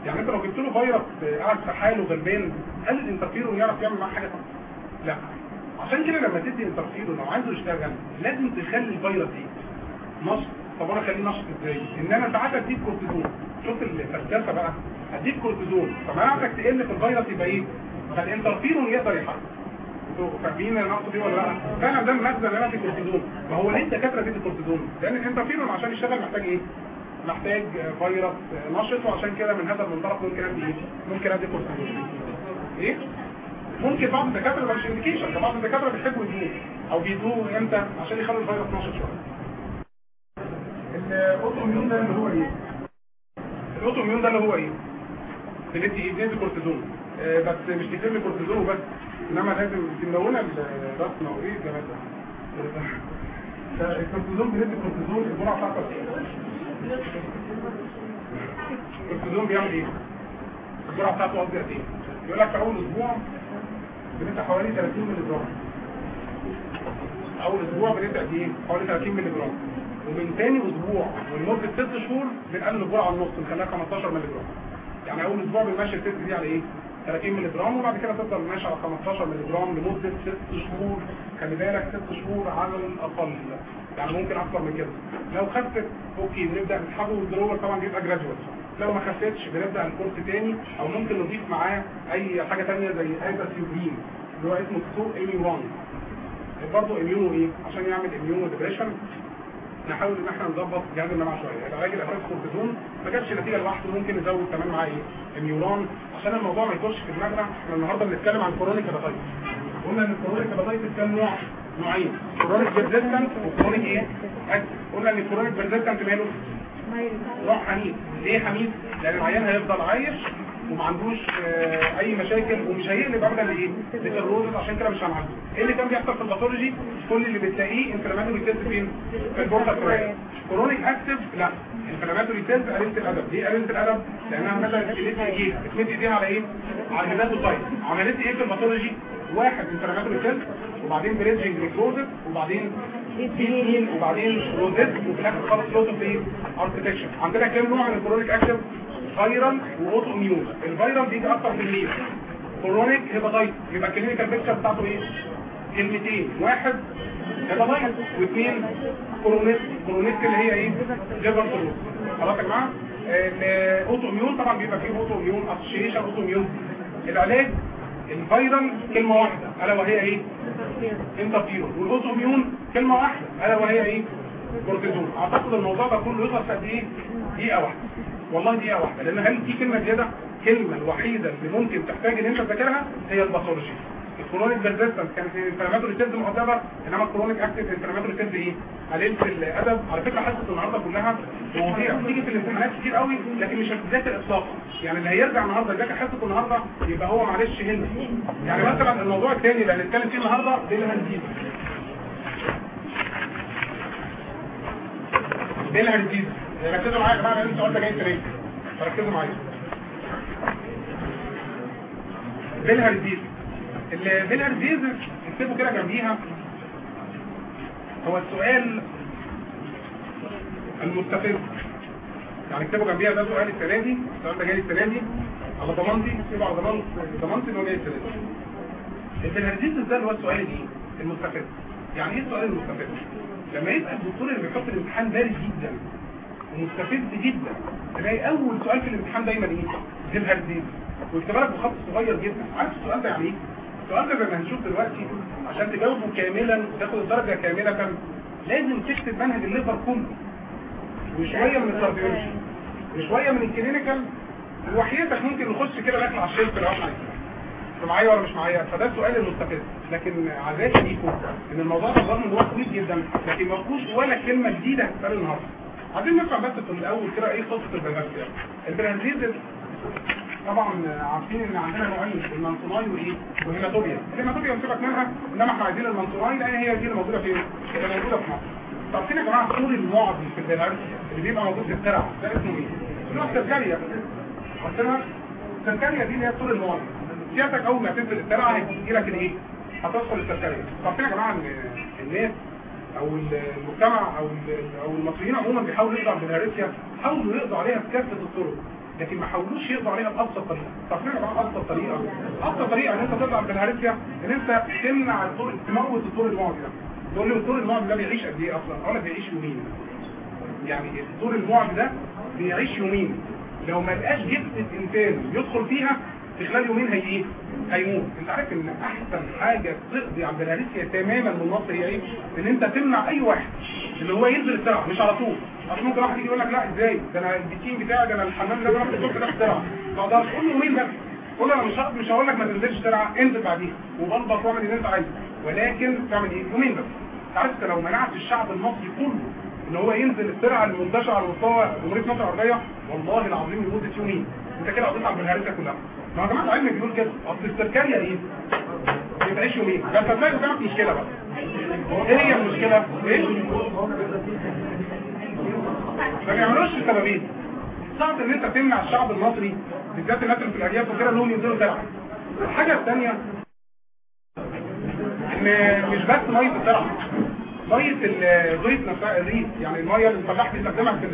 يعني انت لو جبت له فيروس قاعد في حاله غلبان هل الانترفيرون يعرف يعمل معاه حاجة لا. عشان كده لما تدي انترفيرون لو عايزه يشتغل لازم تخلي الفيروس دي نشط. طب أنا أخليه نشط إزاي؟ إن أنا ساعات أديك كورتيزون شوف الفلسفة بقى. أديك كورتيزون طب أنا عايزك تقل في الفيروس يبقى إيه؟ فالانترفيرون يقدر يحرك فاهمين النقطه دي ولا لأ؟ فعلا ده المغزى ان أنا أدي كورتيزون ما هو ليه الدكاترة بيدي كورتيزون لأن الانترفيرون عشان يشتغل محتاج إيه؟ محتاج فيروس نشط وعشان كده من هذا المنطلق ممكن أدي إيه ممكن أدي كورتيزون إيه؟ ممكن بعض الدكاترة مش indication بعض الدكاترة بيحبوا يدوه أو بيدوه إمتى؟ عشان يخلوا الفيروس نشط شوية. ال autoimmune ده اللي هو إيه؟ ال autoimmune ده اللي هو إيه؟ بندي إيه بندي كورتيزون. آه، بس مش كتير لي كورتيزون وبس إنما لازم تملونا الرسمه وايه ده الكورتيزون بندي كورتيزون الجرعة بتاعته إيه الكورتيزون بيعمل إيه؟ الجرعة بتاعته قد إيه يقول لك أول أسبوع بندي حوالي 30 مللي جرام. أول أسبوع بنبدأ بإيه؟ حوالي 30 مللي جرام. ومن تاني أسبوع ولمده ست شهور بنقلل الجرعة على النص نخليها 15 مللي جرام. يعني أول أسبوع بنمشي الست دي على إيه؟ 30 مللي جرام وبعد كده تفضل ماشي على 15 مللي جرام لمدة ست شهور. خلي بالك ست شهور على الأقل. يعني ممكن أكتر من كده. لو خفت OK بنبدأ نسحبه وال withdrawal طبعا بيبقى gradual لو ما خفتش بنبدأ ال course تاني أو ممكن نضيف معاه أي حاجة تانية زي azathioprine اللي هو اسمه سو Imuran برضه immuno إيه عشان يعمل immunodepression نحاول إن إحنا نظبط جهاز المناعة شوية. العلاج الاساسي كورتيزون ما جاتش نتيجه لوحده ممكن نزود كمان معاه إيه؟ Imuran عشان الموضوع ما يخش في دماغنا إحنا النهارده بنتكلم عن chronic hepatitis قلنا إن ال chronic hepatitis كام نوع نوعين chronic persistent و chronic إيه. قلنا إن ال chronic persistent ماله؟ نوع حميد. ليه حميد؟ لأن العيان هيفضل عايش وما عندوش آه، أي مشاكل ومش هيقلب ابدا لإيه؟ ل cirrhosis عشان كده مش هنعالجه. إيه اللي كان بيحصل في ال pathology؟ كل اللي بتلاقيه inflammatory cells فين في ال portal area chronic active؟ لا. inflammatory cells قليلة الأدب. ليه قليلة الأدب؟ لأنها مثلا بتمد إيديها بتمد إيديها على إيه؟ على ال hepatocyte عملت إيه في ال pathology؟ واحد inflammatory cells وبعدين bridging necrosis وبعدين بيتين وبعدين rosette وفي الآخر خالص loss of architecture عندنا كام نوع من ال chronic active viral و autoimmune ال viral بيجي أكتر من مين chronic hepatitis يبقى ال clinical picture بتاعته إيه؟ كلمتين واحد hepatitis واثنين chronic chronic اللي هي إيه؟ liver cirrhosis خلاص يا جماعة ال autoimmune طبعا بيبقى فيه autoimmune association autoimmune العلاج ال viral كلمة واحدة. ألا وهي إيه؟ interferon وال autoimmune كلمة واحدة. ألا وهي إيه؟ كورتيزون أعتقد الموضوع ده كله يخلص قد إيه؟ دقيقة واحدة. والله دقيقة واحدة. لأن هل في كلمة زيادة؟ الكلمة الوحيدة اللي ممكن تحتاج إن أنت تذاكرها هي ال pathology. ال chronic persistent كانت ال inflammatory cells مؤدبه إنما ال chronic active inflammatory cells إيه؟ قليلة الأدب. على فكرة حصه النهارده كلها مواضيع بتيجي في الامتحانات كتير قوي لكن مش هتذاكر اطلاقا يعني اللي هيرجع النهارده يذاكر حصه النهارده يبقى هو معلش هند يعني مثلا الموضوع الثاني اللي هنتكلم فيه النهارده ده الهنديز إيه الهنديز ركزوا معايا يا جماعة لأن السؤال ده جاي تريد فركزوا معايا. بالهرديز بالهرديز اكتبوا كده جنبيها. هو السؤال المستفز يعني اكتبوا جنبيها ده سؤال السنة دي السؤال ده جاي السنة دي. على ضمانتي اكتبوا على ضمانتي ضمانتي إن هو جاي السنة دي. بالهرديز ده اللي هو السؤال إيه المستفز يعني إيه السؤال المستفز لما يبقى الدكتور اللي بيحط الامتحان بارد جدا ومستفز جدا تلاقي أول سؤال في الامتحان دايما إيه؟ دي الهرديز واكتبها لك بخط صغير جدا. عارف السؤال ده يعني إيه؟ السؤال ده هنشوف دلوقتي عشان تجاوبه كاملا وتاخد الدرجة كاملة لازم تكتب منهج ال liver كله. وشويه من ال cardiology وشويه من ال clinical. وحياتك ممكن نخش كده على الشيلف لو إحنا أنتوا معايا ولا مش معايا؟ فده السؤال المستفز لكن عزاتي ليكم إن الموضوع ده ان هو طويل جدا. لكن ما فيهوش ولا كلمة جديدة هتتقال النهارده. عايزين نفهم بس في الأول كده إيه قصة البرازيل البرازيل طبعا عارفين إن عندنا نوعين المنصوناي وايه وهيماتوبيا الهيماتوبيا مسيبك منها إنما إحنا عايزين المنصوناي لأن هي دي اللي موجودة فين اللي موجودة في مصر. طب فين يا جماعة الطول المعدي في البرازيل اللي بيبقى موجود في الترعة ده اسمه إيه؟ هو السركاريا قلتلها السركاريا دي اللي هي الطول المعدي سيادتك أول ما تنزل الترعة هيجي لك الإيه؟ هتدخل السركاريا طب فين يا جماعة الناس أو المجتمع أو أو المصريين عموما بيحاولوا يقضوا على البلهارسيا حاولوا يقضوا عليها بكافه الطرق. لكن ما حاولوش يقضوا عليها بأبسط طريقة. طب فين بقى أبسط طريقة؟ أبسط طريقة إن أنت تقضي على البلهارسيا إن أنت تمنع الطرق تموت الطور المعدي ده. تقول لي الطور المعدي ده بيعيش قد أصلا؟ أقول لك بيعيش يومين. يعني الطور المعدي ده بيعيش يومين. لو ما لقاش جبهه انسان يدخل فيها في خلال يومين هي إيه؟ هيموت. أنت عارف إن أحسن حاجة تقضي على البلهارسيا تماما من مصر هي إيه؟ إن أنت تمنع أي واحد اللي هو ينزل السرعه مش على طول. أصل ممكن واحد يجي يقول لك لا إزاي؟ ده أنا البيتين بتاعي ده أنا الحمام ده رحت الصبح ده السرعه ما أقدرش. قول له يومين بس؟ قول له أنا مش مش هقول لك ما تنزلش سرعه انزل بعديها. وبلبط واعمل اللي أنت عايزه. ولكن تعمل إيه؟ يومين بس؟ عارف لو منعت الشعب المصري كله إن هو ينزل السرعة المنتشرة على مستوى جمهورية مصر العربية والله العظيم لمدة يومين. أنت كده قضيت على البلهارسيا كلها. ما يا جماعة العلم بيقول كده. أصل السركاريا إيه؟ يبقاش يومين. بس هتلاقي بقى مشكلة بقى. إيه هي المشكلة؟ إيه؟ ما بيعملوش السببين صعب إن أنت تمنع الشعب المصري بالذات الناس اللي في الأرياف وكده إنهم ينزلوا زرع الحاجة الثانية إن مش بس مية الزرع مية الغيط نفسها الريف يعني المية اللي الفلاح بيستخدمها في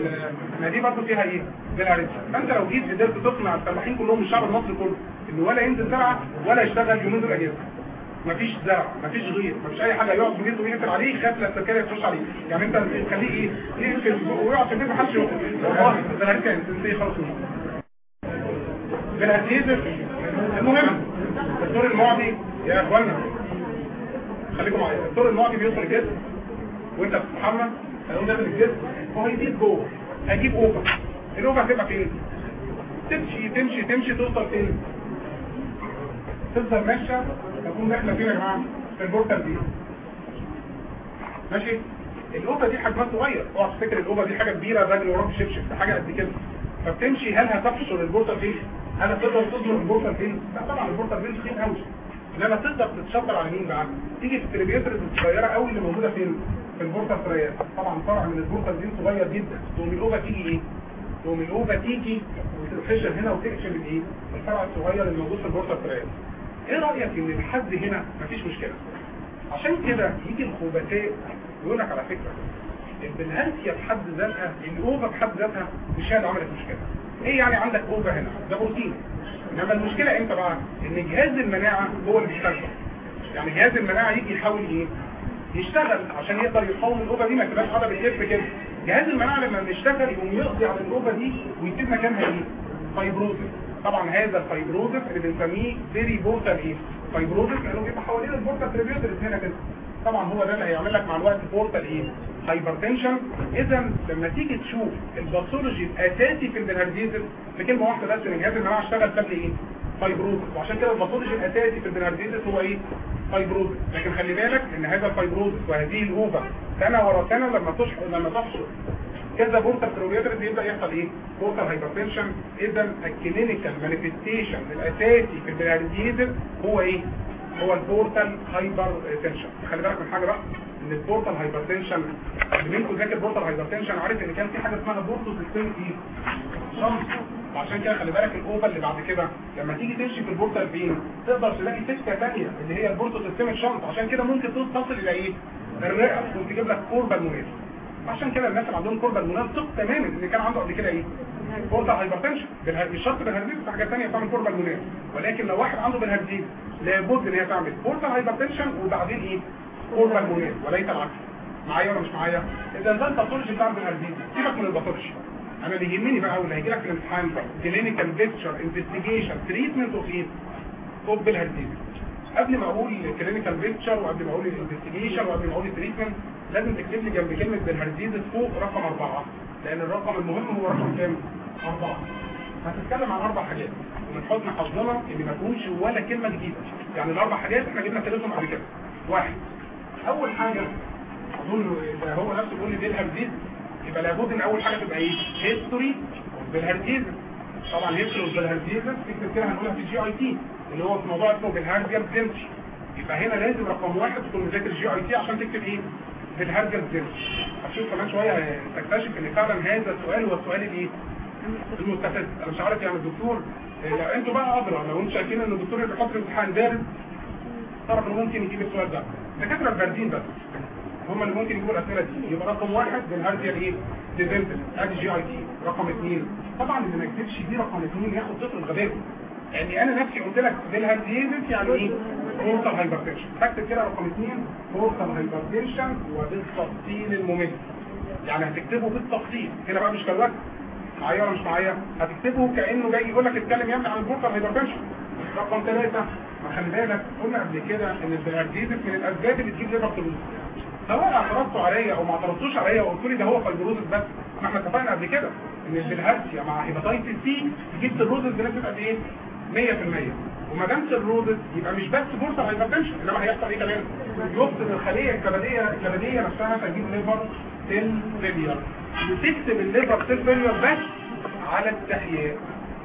ما دي برضه فيها إيه؟ بالهرس فأنت لو جيت قدرت تقنع الفلاحين كلهم الشعب المصري كله انه ولا ينزل زرعه ولا يشتغل يومين دول اجازه مفيش زرع مفيش غير مفيش أي حاجة. يقعد في بيته ويقفل عليه يخاف لا السكريه تخش عليه. يعني أنت تخليه إيه؟ يقفل ويقعد في البيت محدش يخرج والله ده كان تنسيه خالص منه. بالهرس المهم الدور المعدي يا اخوانا خليكم معايا. الدور المعدي بيدخل الجسم. وأنت بتستحمى هيقوم داخل الجسم وهيزيد جوه. هيجيب ova. ال ova هتبقى فين؟ تمشي تمشي تمشي توصل فين؟ تفضل ماشية. تكون داخله فين يا جماعة؟ في ال portal vein. ماشي؟ ال ova دي حجمها صغير. أوعى تفتكر ال ova دي حاجة كبيرة الراجل وراه شبشب ده حاجة قد كده. فبتمشي هل هتحشر ال portal vein؟ هل هتقدر تضرب ال portal vein؟ لا طبعا ال portal vein تخين قوي إنما تقدر تتشطر على مين بقى تيجي في ال tributaries الصغيرة قوي اللي موجودة فين في ال portal area طبعا فرع من ال portal vein صغير جدا. تقوم ال ova تيجي إيه؟ تقوم ال ova تيجي وتنفجر هنا وتقفل الإيه؟ الفرع الصغير اللي موجود في ال portal area إيه رأيك ان الحد هنا مفيش مشكلة؟ عشان كده يجي الخبثاء يقول لك على فكرة البلهارسيا بحد ذاتها ال ova بحد ذاتها مش هي عملت مشكلة. إيه يعني عندك ova هنا؟ ده بروتين إنما المشكلة إمتى بقى؟ إن جهاز المناعة هو اللي بيستخدم يعني جهاز المناعة يجي يحاول إيه؟ يشتغل عشان يقدر يقاوم ال ova دي ما تبقاش قاعدة بتلف كده. جهاز المناعة لما بيشتغل يقوم يقضي على ال ova دي ويسيب مكانها إيه؟ fibrosis طبعا هذا ال fibrosis اللي بنسميه periportal إيه fibrosis لأنه بيبقى حوالين ال portal tributaries هنا كده. طبعا هو ده اللي هيعمل لك مع الوقت portal إيه؟ hypertension. اذا لما تيجي تشوف ال pathology الأساسي في ال bilharziasis بكلمة واحدة بس إن جهاز المناعه أشتغل ساب لي إيه fibrosis وعشان كده ال pathology الأساسي في ال bilharziasis هو إيه؟ fibrosis لكن خلي بالك إن هذا ال fibrosis وهذه ال ova سنة ورا سنة لما تشحن لما تحصل كذا portal tributaries يبدأ يحصل إيه؟ portal hypertension إذا ال clinical manifestation الأساسي في ال bilharziasis هو إيه؟ هو ال portal hypertension خلي بالك من حاجة بقى إن ال portal hypertension اللي منكم ذاكر portal hypertension عارف إن كان في حاجة اسمها portosystemic إيه shunts وعشان كده خلي بالك ال ova اللي بعد كده لما تيجي تمشي في ال portal فين؟ تقدر تلاقي سكة ثانية اللي هي ال portosystemic shunt. عشان كده ممكن تصل إلى إيه؟ الرئة وتجيب لك cor pulmonale عشان كده الناس اللي عندهم cor pulmonale ثق تماما ان كان عنده قبل كده إيه؟ portal hypertension مش شرط bilharziasis في حاجة ثانية بتعمل cor pulmonale ولكن لو واحد عنده bilharziasis لابد إن هي تعمل portal hypertension وبعدين إيه؟ cor pulmonale وليس العكس. معايا ولا مش معايا؟ إذا ده ال pathology بتاع ال bilharziasis سيبك من ال pathology. أنا اللي يهمني بقى واللي هيجي لك في الامتحان clinical picture investigation treatment of إيه؟ of bilharziasis قبل ما أقول clinical picture وقبل ما أقول ال investigation وقبل ما أقول ال treatment لازم تكتب لي جنب كلمة bilharziasis فوق رقم أربعة لأن الرقم المهم هو رقم كام؟ أربعة. هتتكلم عن أربع حاجات ومن حسن حظنا إن ما تكونش ولا كلمة جديدة. يعني الأربع حاجات إحنا جبنا كلمتهم قبل كده. واحد أول حاجة أظن إذا هو نفسه بيقول لي bilharziasis يبقى لابد إن أول حاجة تبقى إيه؟ history of bilharziasis طبعا history of bilharziasis تكتب كده هنقولها في ال GIT اللي هو في موضوع اسمه bilharziasis يبقى هنا لازم رقم واحد تكون مذاكر ال GIT عشان تكتب إيه بالهرزيز ديمش هتشوف كمان شوية تكتشف إن فعلا هذا السؤال هو السؤال الإيه؟ المستفز. أنا مش عارف يعني الدكتور لو أنتوا بقى أدرى لو أنتوا شايفين إن الدكتور اللي بيحط الامتحان بارد انه ممكن يجيب السؤال ده. دكاترة الباردين بس هم اللي ممكن يجيبوا الأسئلة دي. يبقى رقم واحد بالهارديا إيه؟ ديزنتس ادي جي آي تي رقم اثنين طبعا اللي ما يكتبش دي رقم اثنين ياخد صفر الغباء يعني أنا نفسي قلت لك بالهارديزنس يعني إيه؟ portal hypertension هكتب كده رقم اثنين portal hypertension وبالتفصيل الممل. يعني هتكتبه بالتفصيل. هنا بقى مش كلمات معايا مش معايا؟ هتكتبه كأنه جاي يقول لك اتكلم يا ابني عن ال portal hypertension رقم ثلاثة ما خلي بالك قلنا قبل كده إن ال bilharziasis من الأسباب اللي تجيب liver cirrhosis سواء اعترضتوا عليا أو ما اعترضتوش عليا وقلتوا لي ده هو fibrosis بس. ما إحنا اتفقنا قبل كده إن البلهارسيا مع hepatitis C تجيب cirrhosis بنسبة قد إيه؟ 100% وما دام cirrhosis يبقى مش بس portal hypertension إنما هيحصل إيه كمان؟ يفقد الخلية الكبدية الكبدية نفسها تجيب liver cell failure وتكتب ال liver cell failure بس على استحياء.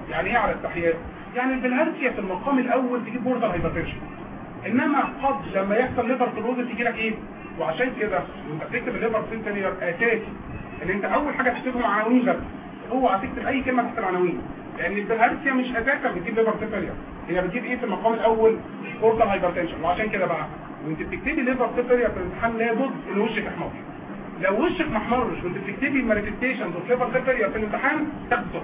يعني إيه على استحياء؟ يعني البلهارسيا في المقام الأول تجيب portal hypertension إنما قد لما يحصل liver cirrhosis تيجي لك إيه؟ وعشان كده وانت بتكتب ال liver cell failure أساسي إن أنت أول حاجة تكتبهم عناوين بس. اوعى تكتب أي كلمة تحت العناوين لأن البلهارسيا مش أساسا بتجيب liver cell failure هي بتجيب إيه في المقام الأول؟ portal hypertension وعشان كده بقى وأنت بتكتبي liver cell failure في الامتحان لابد إن وشك أحمر. لو وشك ما أحمرش وأنت بتكتبي manifestations of liver cell failure في الامتحان تاخد صفر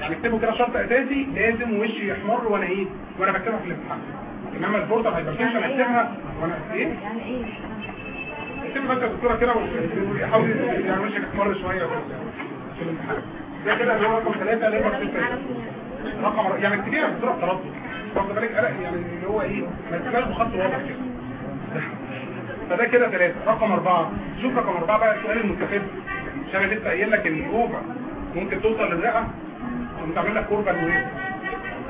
يعني اكتبوا كده شرط أساسي لازم وشي يحمر وأنا إيه؟ وأنا بكتبها في الامتحان. إنما ال portal hypertension أكتبها وأنا إيه؟ يعني إيه؟ اكتبي بس يا دكتورة كده وحاولي يعني وشك يحمر شوية في الامتحان. ده كده اللي هو رقم ثلاثة فيلير رقم يعني اكتبيها بسرعة تردد واخد بالك؟ قلق يعني اللي هو إيه ما تبقاش بخط واضح كده. فده كده ثلاثة. رقم أربعة. شوف رقم أربعة بقى السؤال المستفز عشان أنا لسه قايل لك إن الأوفا ممكن توصل للرئة وتعمل لك كوربا المنام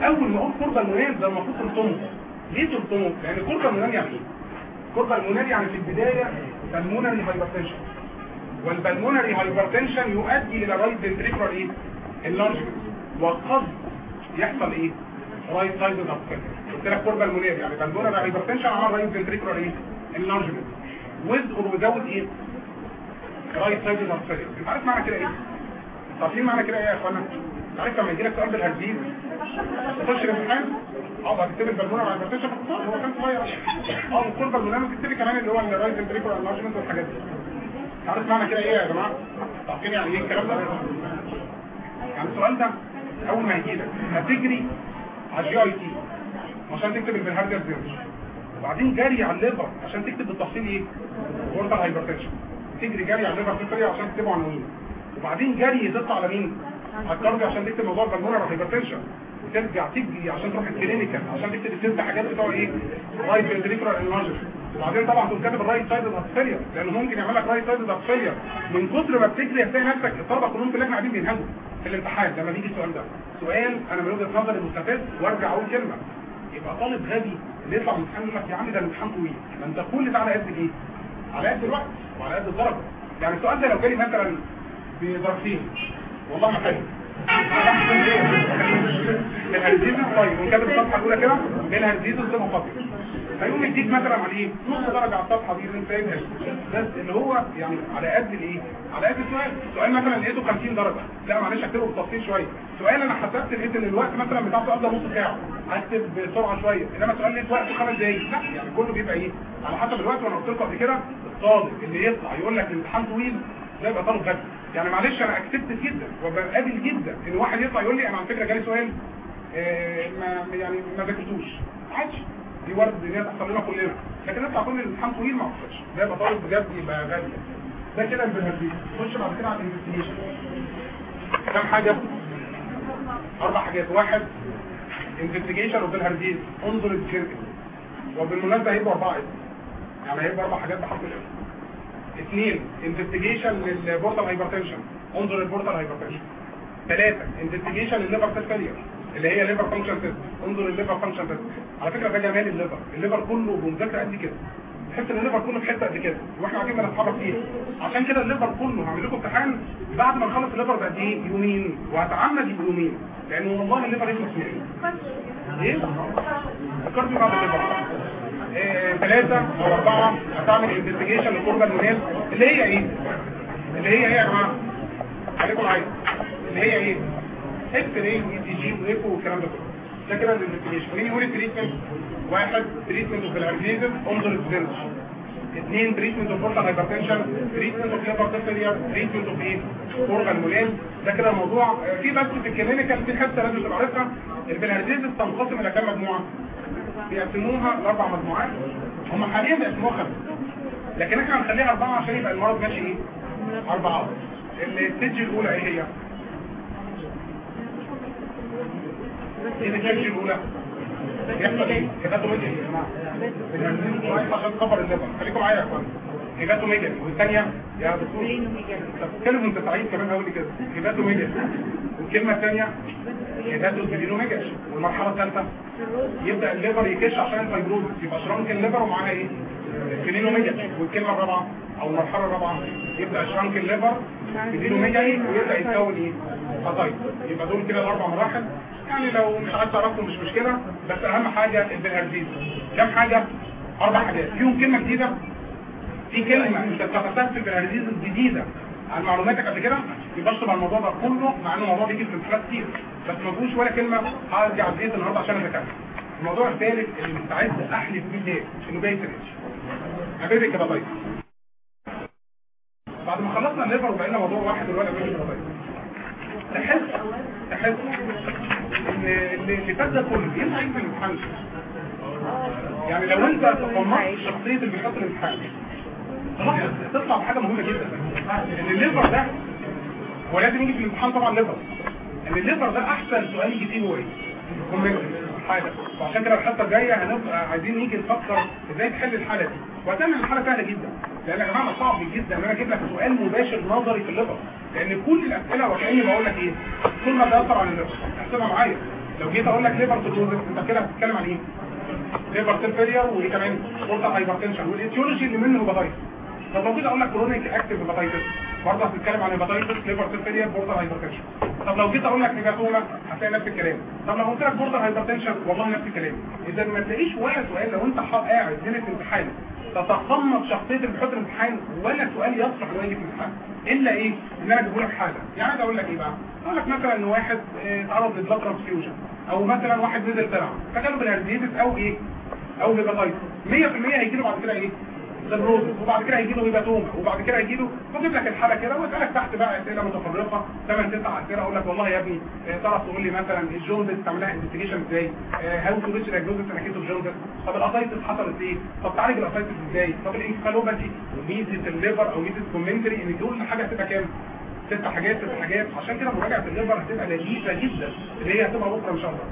أول ما أقول cor pulmonale ده المفروض تلطمه ليه تلطمه؟ لأن cor pulmonale يعني إيه؟ cor pulmonale يعني في البداية pulmonary hypertension وال pulmonary hypertension يؤدي إلى right ventricular إيه؟ enlargement وقد يحصل إيه؟ right sided failure قلت لك cor pulmonale يعني pulmonary hypertension عمل right ventricular إيه؟ enlargement with or without إيه right sided heart failure انت عارف معنى كده إيه عارفين معنى كده إيه يا إخوانا عارف لما يجي لك سؤال bilharziasis تخش الامتحان آه هتكتب ال pulmonary hypertension هو كان صغير آه و cor pulmonale تكتبي كمان اللي هو ال right ventricular enlargement والحاجات دي عارف معنى كده إيه يا جماعة؟ عارفين يعني إيه الكلام ده؟ يعني السؤال ده أول ما يجي لك هتجري على ال GIT عشان تكتب ال bilharziasis. وبعدين جري على ال liver عشان تكتب بالتفصيل إيه؟ portal hypertension تجري جري على ال liver تكتب عشان تكتبه عناوين وبعدين جري تطلع على مين على ال cardio عشان تكتب موضوع ال pulmonary hypertension وترجع تجري عشان تروح ال clinical عشان تكتب الست حاجات بتوع إيه؟ right ventricular enlargement وبعدين طبعا تقوم كاتب ال right sided failure لأنه ممكن يعمل لك right sided failure من كتر ما بتجري هتلاقي نفسك الطلبة كلهم اللجنه قاعدين بينهجوا في الامتحان. لما بيجي السؤال ده سؤال أنا من وجهة نظري مستفز وأرجع أقول كلمة. يبقى طالب غبي اللي يطلع من الامتحان يقول لك يا عم ده الامتحان طويل. ما أنت كل ده على قد إيه؟ على قد الوقت وعلى قد الدرجة. يعني السؤال ده لو جالي مثلا بظرفين والله ما حلو. الهرزيز طيب ونكتب الصفحه الاولى كده بالهرزيز قدامه خطي هيقوم يديك مثلا على إيه؟ نص درجة على الصفحة دي اللي انت بس اللي هو يعني على قد الإيه؟ على قد السؤال. سؤال مثلا لقيته 50 درجة. لا معلش أكتبه بالتفصيل شوية. سؤال أنا حسبت لقيت إن الوقت مثلا بتاع السؤال ده نص ساعة. هكتب بسرعة شوية. انما سؤال لقيت وقت خمس دقايق. لا يعني كله بيبقى إيه؟ على حسب الوقت وأنا قلت لكم قبل كده الطالب اللي يطلع يقول لك الامتحان طويل ده يبقى طالب غبي. يعني معلش أنا اكسبت جدا وبقابل جدا إن واحد يطلع يقول لي أنا على فكرة جالي سؤال آه ما يعني ما ذاكرتوش. عادي. دي ورد هي تحصل لنا كلنا. لكن يطلع كل الامتحان طويل ما أعرفش. ده يبقى طالب بجد يبقى غبي. ده كده ال bilharziasis خش بعد كده على ال investigation كام حاجة؟ أربع حاجات. واحد investigation of bilharziasis انظر الشركة وبالمناسبة هيبقوا أربعة. يعني هيبقوا أربع حاجات بحرف ال F اثنين investigation لل portal hypertension انظر ال portal hypertension ثلاثة investigation لل liver cell failure اللي هي liver function test انظر ال liver function test على فكرة ده جمال ال liver ال liver كله بمذاكره قد كده. تحس إن ال liver كله في حتة قد كده. وإحنا قاعدين بنتحرك فيه عشان كده ال liver كله هعمل لكم امتحان بعد ما نخلص ال liver بقد إيه يومين وهتعمد يومين. لأن والله ال liver يخلص يومين. إيه ال cardio بعد ال liver ثلاثة أو أربعة هتعمل investigation لل cor pulmonale اللي هي إيه؟ اللي هي إيه يا جماعة؟ خليكم معايا اللي هي إيه؟ راي واي تي جي وإيكو والكلام ده كله. ده كده ال investigation مين يقول ال treatment واحد treatment of bilharziasis انظر الزنج اثنين treatment of portal hypertension treatment of liver cell failure treatment of إيه؟ أورجان مولان ده كده الموضوع. في بس في ال clinical في حتة لازم تبقى عارفها ال bilharziasis تنقسم إلى كام مجموعة؟ بيقسموها لأربع مجموعات. هم حاليا بيقسموها خمسة. لكن إحنا هنخليها أربعة عشان يبقى المرض ماشي إيه؟ أربعة ال stage الأولى إيه هي؟ إيه ال stage الأولى؟ يحصل إيه يا جماعة. عشان ال liver خليكم معايا يا إخوان. hepatomegaly والثانية؟ يا دكتور. طب اتكلم انت سعيد كمان قوي كده. hepatomegaly والكلمة الثانية hepatosplenomegaly والمرحلة الثالثة. يبدأ ال liver يكش عشان ال fibrosis يبقى shrunken liver ومعاها إيه؟ splenomegaly والكلمة الرابعة أو المرحلة الرابعة. يبدأ shrunken liver splenomegaly ويبدأ يتكون إيه؟ هباتايتس يبقى دول كده الأربع مراحل. يعني لو مش عايز تعرفهم مش مشكلة بس أهم حاجة البنهارزيز كام حاجة؟ أربع حاجات. فيهم كلمة جديدة. في كلمة أنت اتفقتها في البنهارزيز الجديدة. عن معلوماتك قبل كده؟ اشرب على الموضوع ده كله مع انه الموضوع بيجي في الامتحانات كتير. بس ما فيهوش ولا كلمة هرجع على النهارده عشان اذاكرها الموضوع الثالث اللي مستعد أحلف إيه إنه جاي فريش يا بابايا. بعد ما خلصنا ال liver وبقينا موضوع واحد الولد يا بابايا. تحس تحس ان اللي فات ده كله ينفع في الامتحان؟ يعني لو أنت تقمصت شخصية اللي بيحط الامتحان تطلع بحاجه مهمة جدا. إن ال liver ده هو لازم يجي في الامتحان طبعا liver إن ال liver ده أحسن سؤال يجي فيه هو إيه؟ comment حالة. وعشان كده الحصة الجاية هنبقى عايزين نيجي نفكر إزاي تحل الحالة دي. وهتعمل الحالة سهلة جدا. لأن يا جماعة صعب جدا إن أنا أجيب لك سؤال مباشر نظري في ال liver لأن كل الأسئلة وكأني بقول لك إيه؟ كل ما تاثر على ال liver احسبها معايا لو جيت أقول لك liver cirrhosis أنت كده بتتكلم عن إيه؟ liver cell failure وإيه كمان؟ portal hypertension. وال etiology اللي منه hepatitis طب لو جيت أقول لك chronic active hepatitis برضه هتتكلم عن hepatitis liver cell failure portal hypertension طب لو جيت أقول لك hepatoma هتلاقي نفس الكلام. طب لو قلت لك portal hypertension والله نفس الكلام. إذا ما تلاقيش ولا سؤال لو أنت قاعد ليله امتحان تتقمص شخصية اللي بيحط الامتحان ولا سؤال يصلح انه يجي في الامتحان. إلا إيه؟ إن أنا أجيب لك حالة. يعني أنا أقول لك إيه بقى؟ أقول لك مثلا إن واحد اتعرض ل blood transfusion أو مثلا واحد نزل ترعة فجاله bilharziasis أو إيه؟ أو hepatitis 100% هيجي له بعد كده إيه؟ cirrhosis وبعد كده هيجي له hepatoma وبعد كده هيجي له بجيب لك الحاله كده واسالك تحت بقى أسئلة متفرقة 8 9 أسئلة أقول لك والله يا ابني تعرف تقول لي مثلا الجوندس تعملها انفستيجيشن إزاي؟ ريتش دايجنوستس أنا كيتو جوندس طب الاسايتس حصلت إيه؟ طب تعالج الاسايتس إزاي؟ طب الانكفالوباثي وميزة الليفر أو ميزة كومنتري إن كل حاجة هتبقى كام؟ ست حاجات ست حاجات عشان كده مراجعة الليفر هتبقى لذيذة جدا اللي هي هتبقى بكرة إن شاء الله.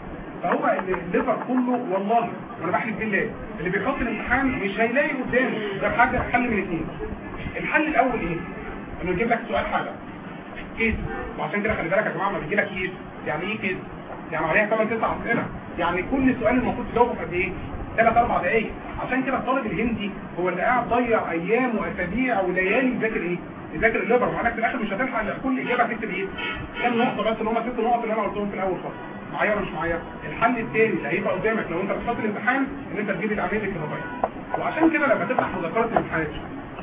فهو الليفر كله والله وأنا بحلف بالله اللي بيحط الامتحان مش هيلاقي قدامه غير حاجة حل من الاثنين الحل الأول إيه؟ إنه يجيب لك سؤال حالة. case. وعشان كده خلي بالك يا جماعة لما بيجي لك case. يعني إيه case؟ يعني عليها 8 9 أسئلة. يعني كل سؤال المفروض تجاوبه قد إيه؟ ثلاث أربع دقايق. عشان كده الطالب الهندي هو اللي قاعد ضيع أيام وأسابيع وليالي يذاكر إيه؟ يذاكر ال liver. معناها في الآخر مش هتلحق كل إجابة تكتب إيه؟ كام نقطة بس اللي هم ست نقط اللي أنا قلتهم في الأول خالص. معايا ولا مش معايا؟ الحل الثاني اللي هيبقى قدامك لو انت بتحط الامتحان ان انت تجيب ال amebic hepatitis وعشان كده لما تفتح مذكرات الامتحانات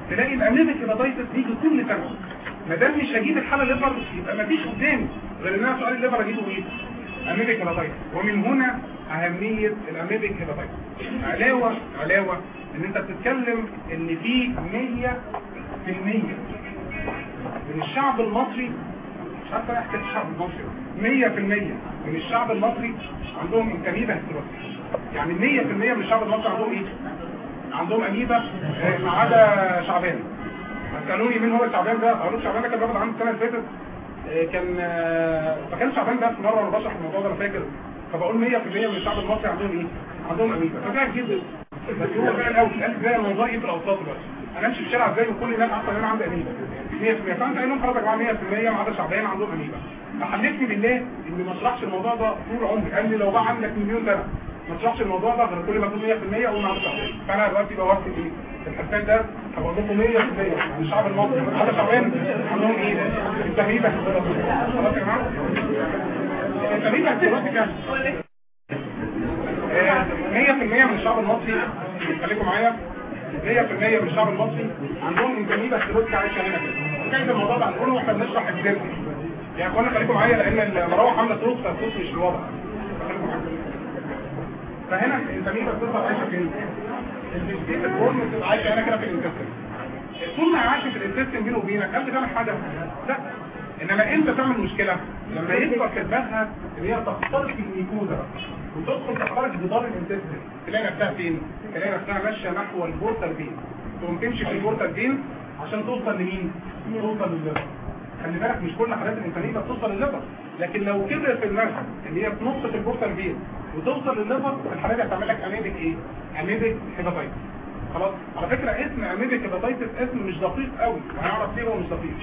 تلاقي ال amebic hepatitis بيجي كل سنه ما دام مش هجيب الحاله liver يبقى ما فيش قدامي غير ان أنا سؤال ال liver اجيبه إيه amebic hepatitis ومن هنا أهمية ال amebic hepatitis علاوة علاوة إن أنت بتتكلم إن في 100% من الشعب المصري مش عارف أنا حكايه الشعب المصري 100% من الشعب المصري عندهم امكانيه هستيروسي يعني 100% من الشعب المصري عندهم إيه؟ عندهم اميبا آه، ما عدا شعبان. سالوني مين هو شعبان ده؟ أقول لهم شعبان ده كان بياخد عنده السنة اللي فاتت آه، كان آه، فكان شعبان ده في مرة وأنا بشرح الموضوع ده أنا فاكر. فبقول 100% من الشعب المصري عندهم إيه؟ عندهم اميبا ففعلا جدا. بس هو فعلا قوي. قال زي الموضوع إيه في الاوساط بس أنا أمشي في الشارع إزاي وكل الناس عارفه ان أنا عندي اميبا 100% فانت قايل لهم خلاص يا جماعة 100% ما عدا شعبان عندهم اميبا فحلفني بالله إني ما أشرحش الموضوع ده طول عمري. قال لي لو بقى عندك مليون سنة ما تشرحش الموضوع ده غير كل ما تكون 100% أقول معاك شعبان فأنا دلوقتي بوقت إيه الحساب ده. هبقول لكم 100% يعني الشعب المصري هذا شعبان عندهم إيه؟ التمييز خلاص يا جماعة؟ التمييز دلوقتي كام؟ 100% من الشعب المصري. خليكم معايا. 100% من الشعب المصري عندهم امكانيه بكتيريا عايشه هنا كده. كان الموضوع ده هنقوله وإحنا بنشرح الدرس يعني إخوانا خليكم معايا لأن المراوح عامله صوت فالصوت مش معايا. فهنا الامكانيه بتظهر عايشة فين؟ ال form بتبقى عايشة هنا كده في ال intestine طول ما عايشه في ال intestine بينه وبينك هل بتعمل حاجة؟ لا. إنما امتى تعمل مشكلة؟ لما يكبر في إن هي تخترق ال mucosa وتدخل تخترق جدار ال intestine تلاقي نفسها فين؟ تلاقي نفسها ماشية نحو ال portal vein؟ تقوم تمشي في ال portal vein؟ عشان توصل لمين؟ توصل للل liver خلي بالك مش كل حالات الانسانيه بتوصل للل liver لكن لو كبرت في دماغها ان هي تنط في ال portal vein وتوصل للل liver الحالة دي هتعمل لك amebic إيه؟ amebic hepatitis خلاص؟ على فكرة اسم amebic hepatitis اسم مش دقيق قوي. وهنعرف ليه هو مش دقيق.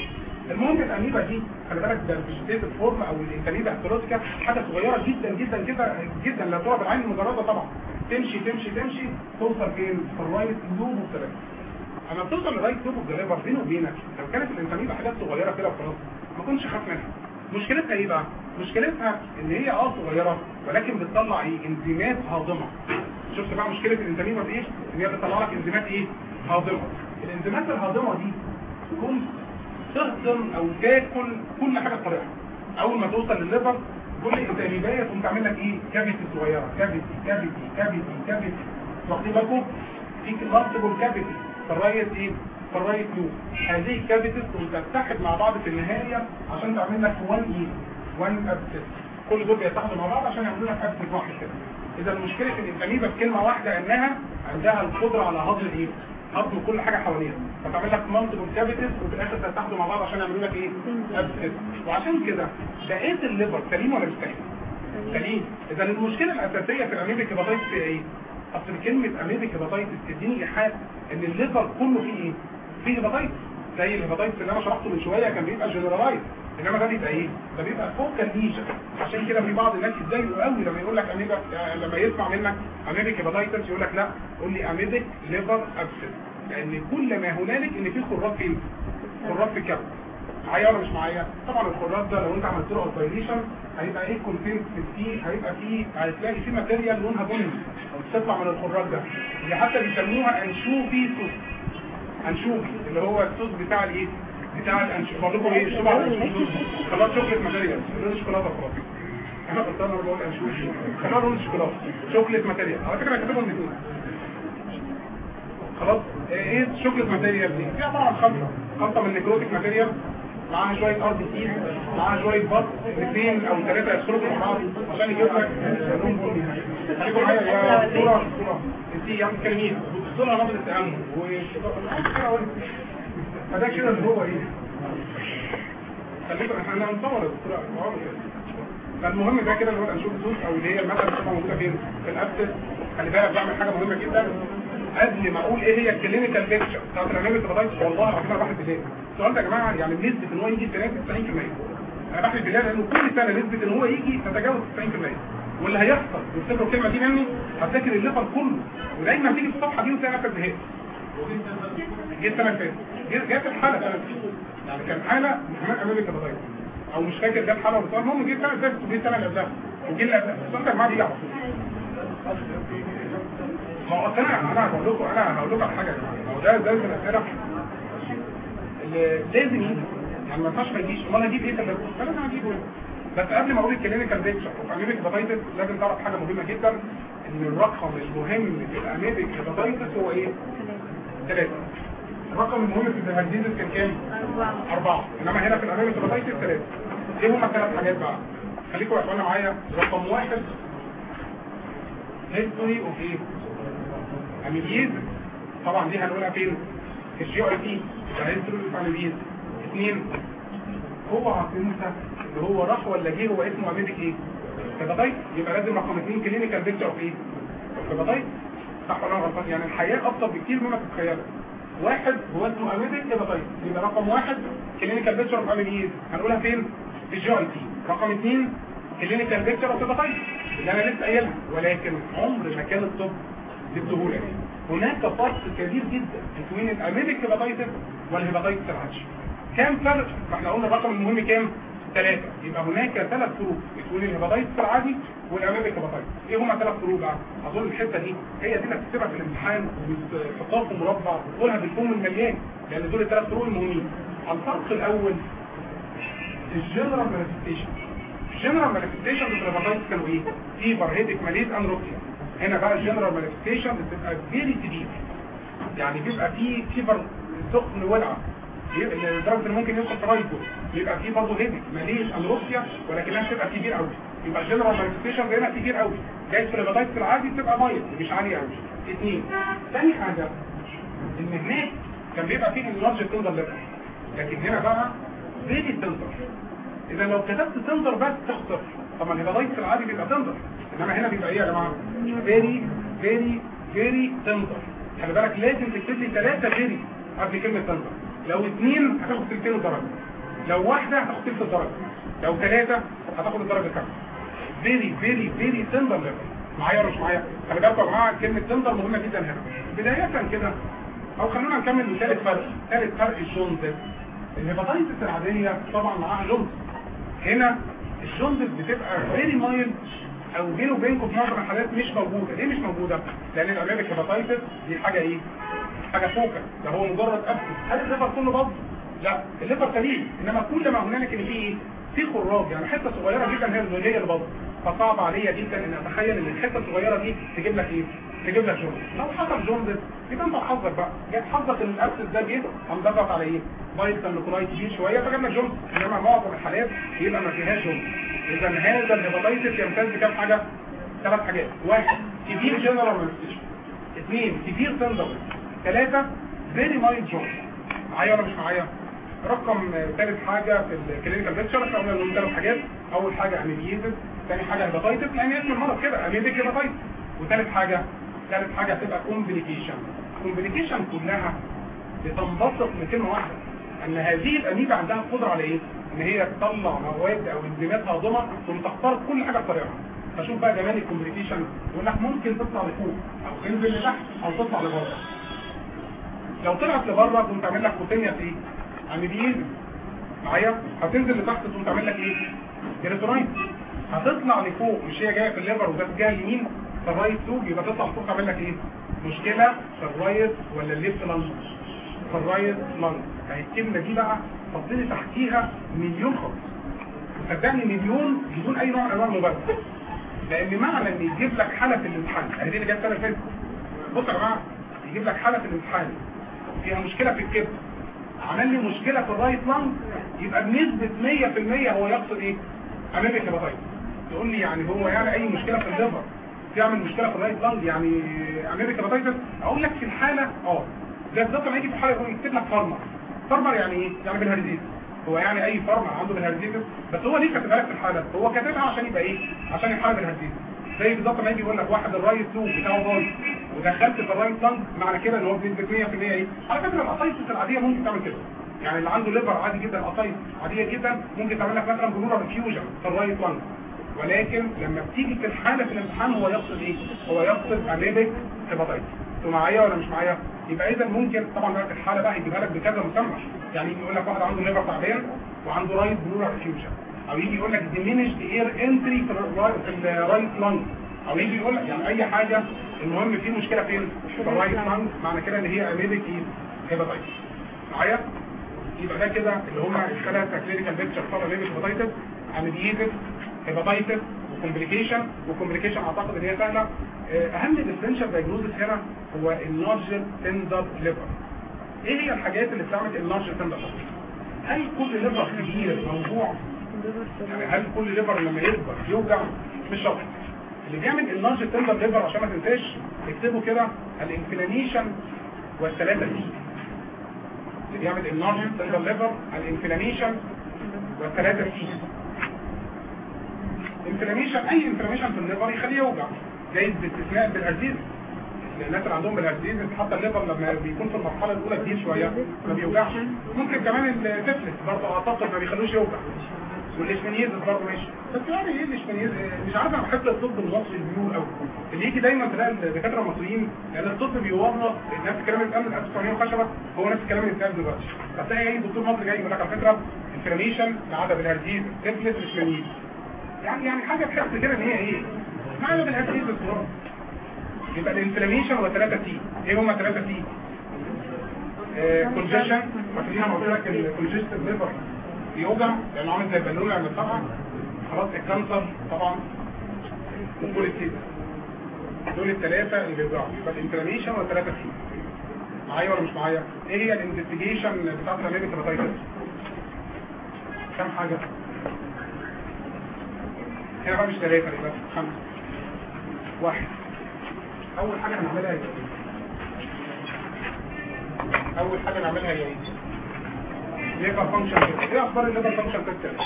المهم الاميبا دي خلي بالك ده ال vegetative form أو ال Entamoeba histolytica حاجة صغيرة جدا جدا جدا جدا لا ترى بالعين المجرده طبعا. تمشي تمشي تمشي توصل فين؟ في ال right lobe of أما بتوصل of the liver بينه وبينك؟ لو كانت الانسانيه حاجات صغيرة كده وخلاص ما كنتش خاف منها. مشكلتها إيه بقى؟ مشكلتها إن هي آه صغيرة ولكن بتطلع إيه؟ إنزيمات هاضمة. شفت بقى مشكلة الانزيمات إيه؟ إن هي بتطلع لك إنزيمات إيه؟ هاضمة. الإنزيمات الهاضمة دي تكون تهضم أو تاكل كل حاجة في طريقها أول ما توصل للل liver كل Entamoeba تقوم تعمل لك إيه؟ cavity صغيرة. cavity cavity cavity cavity واخدين بالكم؟ في multiple cavity في إيه؟ في ال right lobe هذه ال cavities تتحد مع بعض في النهاية عشان تعمل لك 1 إيه 1 abscess كل دول بيتحدوا مع بعض عشان يعملوا لك abscess واحد كده. إذا مشكله ال Entamoeba بكلمة واحدة إنها عندها القدرة على هضم إيه هضم كل حاجة حواليها. فتعمل لك multiple cavities وفي الآخر تتحدوا مع بعض عشان يعملوا لك إيه؟ وعشان كده بقيت ال liver سليم ولا مش سليم؟ سليم. إذا المشكلة الأساسية في ال amebic hepatitis هي إيه؟ أصل كلمة amebic hepatitis تديني إيحاء إن ال liver كله فيه إيه؟ فيه hepatitis زي ال hepatitis اللي أنا شرحته من شوية كان بيبقى generalized انما ده بيبقى إيه؟ ده بيبقى focal lesion عشان كده في بعض الناس يتضايقوا قوي لما يقول لك اميبا لما يسمع منك amebic hepatitis يقول لك لا قول لي amebic liver abscess لأن كل ما هنالك إن في خراج فين؟ خراج في الكبد معايا ولا مش معايا؟ طبعا الخراج ده لو أنت عملت له operation هيبقى إيه content فيه؟ هيبقى فيه هتلاقي فيه material لونها بني. بتطلع من الخراج ده. اللي حتى بيسموها anchovy sauce anchovy اللي هو الصوص بتاع الإيه؟ بتاع ال anchovy بقول إيه الشبع خلاص chocolate material لون شوكولاته خلاص. أنا قلت أنا بقول خلاص لون شوكولاته chocolate material على فكرة كاتبهم الاثنين خلاص؟ إيه chocolate material دي دي عبارة عن خلطة. من necrotic material. معاها شوية RBCs معاها شوية pus. اثنين أو ثلاثة يخلطوا مع بعض. عشان يجيب لك لون بني خليكم معايا يا دكتوره انت يا عم كلمين بتدخلها نبض التامل فده كده اللي هو إيه؟ خليكم إحنا هنصور يا دكتوره فالمهم ده كده اللي هو ال anchovy sauce أو اللي هي اللي بتبقى موجوده فين في ال abscess خلي بالك بعمل حاجة مهمة جدا. قبل ما أقول إيه هي ال clinical picture بتاعت ال amebic hepatitis والله العظيم أنا بحلف بالله. السؤال ده يا جماعة يعني بنسبة إن هو يجي 90% أنا بحلف بالله لأنه كل سنة نسبة إن هو يجي تتجاوز 90% واللي هيحصل وافتكروا الكلمة دي مني هتذاكر ال liver كله. ودايما تيجي في الصفحه دي وتلاقي نفسك زهقت. جه السنة اللي فاتت جت الحالة يعني كان حالة محمد amebic hepatitis أو مش فاكر جت حالة ولا المهم جه السنة اللي فاتت وجه السنة اللي قبلها. وجه اللي قبلها يا جماعة بيجي على طول ما هو أنا أنا هقول لكم أنا هقول لكم على حاجة يا جماعة. ما هو ده ده من الأسئلة. اللي لازم يعني ما ينفعش ما يجيش. امال هجيب إيه ده أنا هجيبه بس قبل ما أقول ال clinical وفي amebic hepatitis لازم تعرف حاجة مهمة جدا. إن الرقم المهم في ال amebic hepatitis هو إيه؟ ثلاثة الرقم المهم في ال hepatitis كان كام؟ أربعة أربعة إنما هنا في ال amebic hepatitis ثلاثة إيه هما الثلاث حاجات بقى؟ خليكم يا إخوانا معايا رقم واحد history of إيه؟ amebiasis طبعا دي هنقولها فين؟ في ال GIT history of amebiasis اثنين اوعى تنسى اللي هو راح ولا جه هو اسمه amebic إيه؟ hepatitis يبقى لازم رقم اثنين clinical picture of إيه؟ hepatitis صح ولا أنا غلطان؟ يعني الحياة أبسط بكتير مما تتخيلها واحد هو اسمه amebic hepatitis يبقى رقم واحد clinical picture of هنقولها فين؟ في ال GIT رقم اثنين clinical picture of hepatitis اللي أنا لسه قايلها. ولكن عمر ما كان الطب بالسهوله دي هناك فرق كبير جدا بين ال amebic hepatitis وال hepatitis العادي كام فرق؟ ما إحنا قلنا الرقم المهم كام؟ ثلاثة. يبقى هناك ثلاث فروق بين ال hepatitis العادي وال amebic hepatitis إيه هما ثلاث فروق بقى؟ أظن الحتة دي هي دي اللي في الامتحان وتحطها في مربع وتقولها بالفم المليان لأن دول الثلاث فروق المهمين. الفرق الأول ال general manifestation ال general manifestation في ال hepatitis كانوا إيه؟ fever headache malaise anorexia هنا بقى ال general manifestation بتبقى very severe يعني بيبقى فيه fever سخن ولعه لدرجه إن ممكن يدخل في rigor يبقى فيه برضه headache malaise anorexia ولكنها بتبقى كبير قوي يبقى ال general manifestation هنا كبير قوي جاي في ال hepatitis العادي بتبقى mild مش عالية قوي اثنين ثاني حاجة إن هناك كان بيبقى فيه ال large tender liver لكن هنا بقى very tender إذا لو كتبت tender بس تخسر. طبعا ال hepatitis العادي بيبقى tender إنما هنا بيبقى إيه يا جماعة؟ very very very tender خلي بالك لازم تكتب لي ثلاثة very قبل كلمة tender لو اثنين هتاخد ثلثين الدرجه لو واحدة هتاخد ثلث الدرجه لو ثلاثة هتاخد الدرجه كاملة. very very very tender liver معايا مش معايا؟ خلي بالكم يا جماعة كلمة tender مهمة جدا هنا. بداية كده أو خلونا نكمل ثالث فرق. ثالث فرق ال jaundice ال hepatitis العاديه طبعا معاها jaundice هنا ال jaundice بتبقى very mild أو بينه وبينكم في معظم الحالات مش موجودة. ليه مش موجودة؟ لأن ال amebic hepatitis دي حاجة إيه؟ حاجة focal ده هو مجرد abscess هل ال liver كله باظ لا. ال liver سليم إنما كل ما هنالك ان في إيه في خراج يعني حتة صغيرة جدا هي الزوجيه باظت فصعب عليا جدا إن أتخيل إن الحتة الصغيرة دي تجيب لك إيه؟ تجيب لك jaundice لو حصل jaundice يبقى أنت حظك بقى. جاي حظك إن ال abscess ده جه قام ضغط على إيه؟ bile canaliculi كبير شوية فجاب لك jaundice إنما معظم الحالات يبقى ما فيهاش jaundice إذا هذا ال hepatitis يمتاز بكام حاجة؟ ثلاث حاجات. واحد كبير general manifestation اثنين كبير tender ثلاثة. very mild jaundice معايا ولا مش معايا؟ رقم ثالث حاجة في ال clinical picture إحنا قلنا لهم ثلاث حاجات. أول حاجة amebiasis ثاني حاجة hepatitis لأن اسم المرض كده amebic hepatitis وثالث حاجة ثالث حاجة هتبقى complication complication كلها بتنبسط من كلمة واحدة إن هذه الاميبا عندها القدرة على إيه؟ إن هي تطلع مواد أو إنزيمات هاضمة ثم تخترق كل حاجة بطريقها. فشوف بقى جمال ال complication يقول لك ممكن تطلع لفوق أو تنزل لتحت أو تطلع لبره. لو طلعت لبره تقوم تعمل لك cutaneous إيه amebiasis معايا؟ هتنزل لتحت تقوم تعمل لك إيه؟ peritonitis هتطلع لفوق مش هي جاية في ال liver وده جاية يمين في ال right lobe يبقى تطلع لفوق تعمل لك إيه؟ مشكلة في ال right ولا ال left lung؟ في ال right lung. يعني الكلمة دي بقى حط لي تحتيها مليون خط. وصدقني مليون بدون أي نوع من أنواع المبالغة. لأن معنى إن يجيب لك حالة في الامتحان دي اللي جت السنة اللي بصوا يا جماعة يجيب لك حالة في الامتحان. فيها مشكلة في الكبد. عمل لي مشكلة في ال right lung يبقى بنسبة 100% هو يقصد إيه؟ amebic hepatitis تقول لي يعني هو يعني أي مشكلة في ال liver؟ تعمل مشكلة في ال right lung يعني amebic hepatitis أقول لك في الحالة آه ده بالظبط لما يجي في الحالة يقول يكتب لك farmer. farmer يعني إيه؟ يعني بالهرزيز هو يعني أي farmer عنده bilharziasis بس هو ليه كاتبها لك في الحالة؟ هو كاتبها عشان يبقى إيه؟ عشان الحالة bilharziasis زي بالظبط لما يجي يقول لك واحد ال right lobe بتاعه بايظ ودخلت في ال right lung معنى كده إن هو بنسبه 100% إيه؟ على فكرة ال ascites العادية ممكن تعمل كده. يعني اللي عنده liver عادي جدا ascites عادية جدا ممكن تعمل لك مثلا pleural effusion في ال right lung ولكن لما بتيجي في الحالة في الامتحان هو يقصد إيه؟ هو يقصد amebic hepatitis أنتوا معايا ولا مش معايا؟ يبقى اذا ممكن طبعا الحالة بقى يجيبها لك بكذا مسمى يعني يقول لك واحد عنده liver تعبان وعنده right pleural effusion أو يجي يقول لك diminished air entry في ال right lung أو يجي يقول لك يعني أي حاجة المهم في مشكلة فين؟ في ال right lung معنى كده إن هي amebic hepatitis معايا؟ يبقى ده كده اللي هم الثلاثة clinical picture طبعا amebic hepatitis amebic hepatitis و complication و complication أعتقد إن هي سهله أهم differential diagnosis هنا هو ال large tender liver إيه هي الحاجات اللي بتعمل ال large tender liver هل كل liver كبير موضوع يعني هل كل liver لما يكبر يوجع مش شرط. اللي بيعمل ال large tender liver عشان ما تنساش اكتبوا كده ال inflammation والثلاثه C اللي بيعمل ال large tender liver ال inflammation والثلاثه C inflammation أي inflammation في ال liver يخليه يوجع. جايز باستثناء bilharziasis الناس اللي عندهم bilharziasis حتى ال liver لما بيكون في المرحلة الأولى كبير شوية ما بيوجعش. ممكن كمان التفلت برضه أعتقد ما بيخلوش يوجع. وال leishmaniasis برضه ماشي. بس يعني إيه ال leishmaniasis مش عارف أنا بحب الطب المصري ال pure قوي. اللي يجي دايما تلاقي الدكاترة المصريين لأن الطب بيوظف نفس الكلام اللي اتقال من 1900 وخشبة هو نفس الكلام اللي اتقال دلوقتي. فتلاقي أي دكتور مصري جاي يقول لك على فكرة inflammation عدا bilharziasis syphilis leishmaniasis يعني يعني حاجة تحس كده إن هي إيه؟ معنى bilharziasis بالظبط يبقى ال inflammation هو 3 C. إيه هما 3 C؟ congestion فاكرين أنا قلت لك ال congestive liver بيوجع لأنه عامل زي البالونه اللي طالعه خلاص ال cancer طبعا وال cholestasis دول الثلاثه اللي بيوجعوا يبقى ال inflammation 3 C معايا ولا مش معايا؟ إيه هي ال investigation بتاعت ال amebic hepatitis كام حاجة؟ هنا بقى مش ثلاثة بس خمسة. واحد. أول حاجة هنعملها هي أول حاجة نعملها هي إيه؟ liver function إيه أخبار ال liver function test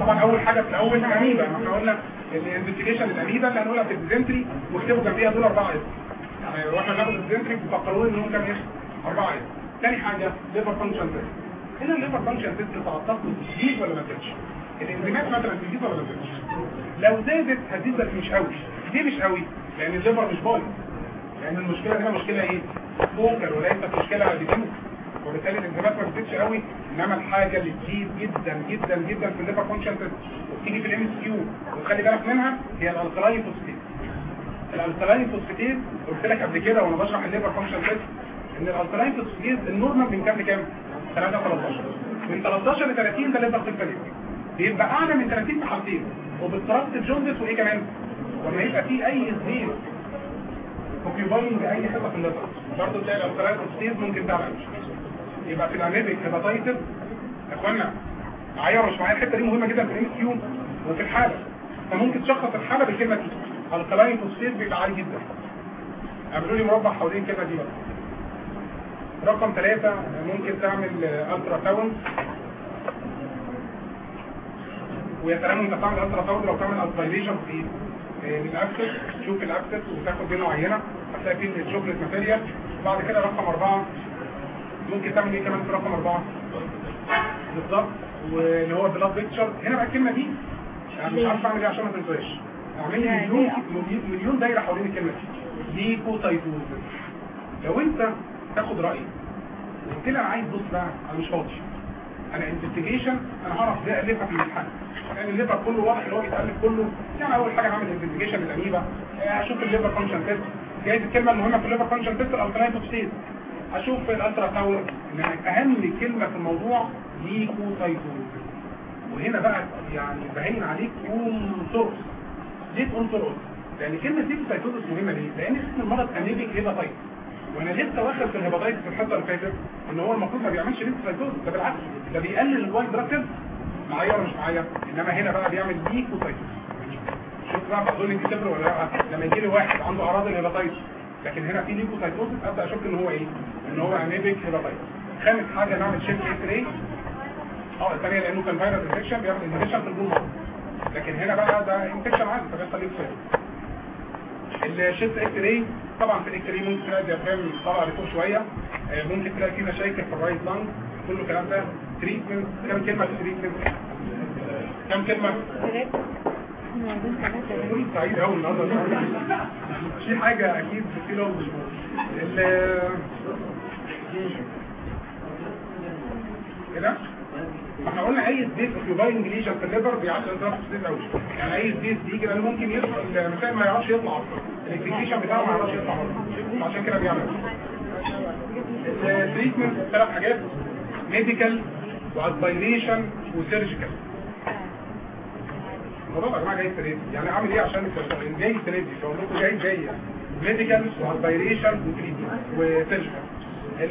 طبعا أول حاجة في الأول اميبا إحنا قلنا ال investigation الاميبا اللي هنقولها في ال dysentery واكتبوا جنبيها دول أربعة اسم يعني وإحنا بناخد ال dysentery بيفكروني إن هم كام اسم أربعة اسم تاني حاجة liver function test هنا ال liver function test تعتقد تزيد ولا ما تزيدش الانزيمات مثلا تزيد ولا ما تزيدش لو زادت هتزيد بس مش قوي. ليه مش قوي؟ لأن ال liver مش بايظ. لأن المشكلة هنا مشكلة إيه؟ focal وليست مشكلة diffuse وبالتالي الانزيمات ما بتزيدش قوي انما الحاجة اللي تزيد جدا جدا جدا في ال liver function وبتيجي في ال MCQ وتخلي بالك منها هي ال alkaline phosphatase. ال alkaline phosphatase قلت لك قبل كده وأنا بشرح ال liver function test إن ال alkaline phosphatase ال normal من كام لكام؟ 3 13 من 13 ل 30 ده liver cell بيبقى أعلى من 30 في حالتين obstructive jaundice وإيه كمان؟ لما يبقى في أي زيت occupying أي حتة في ال liver برضه تلاقي ال alkaline phosphatase ممكن تعمل. يبقى في ال amebic hepatitis يا إخوانا معايا مش معايا الحتة دي مهمة جدا في ال MCQ وفي الحالة. فممكن تشخص الحالة بالكلمة دي. alkaline phosphatase بيبقى عالي جدا. اعملوا لي مربع حوالين الكلمة دي. بقى رقم ثلاثة ممكن تعمل ultrasound ويا سلام انت تعمل ultrasound لو تعمل aspiration في لل abscess تشوف ال abscess وتاخد منه عينه هتلاقي فيه ال chocolate material بعد كده رقم أربعة ممكن تعمل إيه كمان في رقم أربعة؟ بالظبط. واللي هو blood picture هنا بقى الكلمة دي مش عارف أعمل إيه عشان ما تنساش أعمل لي مليون مليون دايرة حوالين الكلمة دي. leukocytosis لو أنت تاخد رأيي قلت لي أنا عايز بص بقى أنا مش فاضي. أنا investigation أنا هعرف إزاي ألفها في الامتحان. يعني ال liver كله واضح اللي هو بيتألف كله. يعني أول حاجة هعمل investigation للاميبا أشوف ال liver function test جايز الكلمة المهمة في ال liver function test ال alkaline phosphatase أشوف ال ultrasound إن أهم كلمة في الموضوع leukocytosis وهنا بقى يعني باين عليك عنصر ليه عنصر لأن كلمة leukocytosis مهمة ليه؟ لأن اسم المرض amebic hepatitis وأنا لسه واخد في ال hepatitis في الحصة اللي فاتت إن هو المفروض ما بيعملش leukocytosis ده بالعكس. ده بيقلل ال white معايا ولا مش معايا؟ إنما هنا بقى بيعمل leukocytosis شوف بقى بقول دي صفر ولا لأ؟ لما يجي لي واحد عنده أعراض ال hepatitis لكن هنا في leukocytosis أبدأ أشك إن هو إيه؟ إن هو amoebic hepatitis خامس حاجة نعمل chest X-ray آه الثانية لأنه كان virus infection بيعمل infection في البول لكن هنا بقى ده infection عادي فبيحصل leukocytosis ال chest X-ray طبعا في ال X-ray ممكن تلاقي diaphragm طالع لفوق شوية. ممكن تلاقي في مشاكل في ال right lung كل الكلام ده. treatment كم كلمة في ال treatment كم كلمة؟ سعيد قوي النهارده في حاجة أكيد في لو كده ما إحنا قلنا اي space occupying lesion في ال liver بيعدي الضغط space قوي يعني اي سبيس بيجي لأنه ممكن يدخل المسائل ما يعرفش يطلع أصلا الاكسكيشن بتاعه ما يعرفش يطلع أصلا عشان كده بيعمل التريتمنت ثلاث حاجات ميديكال واسبيريشن وسيرجيكال الموضوع يا جماعة جاي السنة يعني اعمل إيه عشان التشغيل جاي السنة دي بقول لكم جاي جاي ميديكال واسبيريشن وتريتمنت وسيرجيكال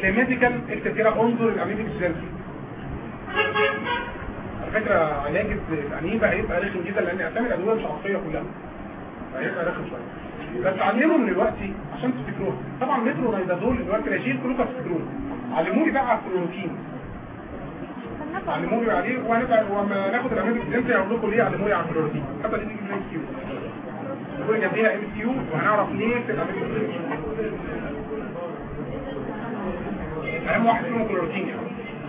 الميديكال اكتب كده انظر الاميبيك سيرجي على فكرة علاج الانيبا هيبقى رخم جدا لأن اسامي الادويه مش عصريه كلها. فهيبقى رخم شوية. بس علموا من دلوقتي عشان تفتكروها. طبعا مترو نايدازول دلوقتي Flagyl كلكم تفتكروه علموني بقى على الكلوروكين علموني عليه وهنبقى وما ناخد ال amoebic surgery هقول لكم ليه علموني على الكلوروكين حتى دي تيجي في ال MCQ نقول جنبيها MCQ وهنعرف ليه في ال amoebic surgery اهم واحد فيهم كلوروكين يعني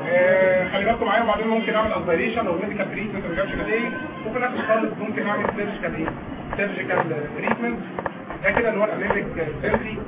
آه خلي بالكم معايا وبعدين ممكن اعمل aspiration لو medical treatment ما جابش نتيجه وفي الآخر خالص ممكن اعمل surgical إيه surgical treatment ده كده اللي هو ال amoebic surgery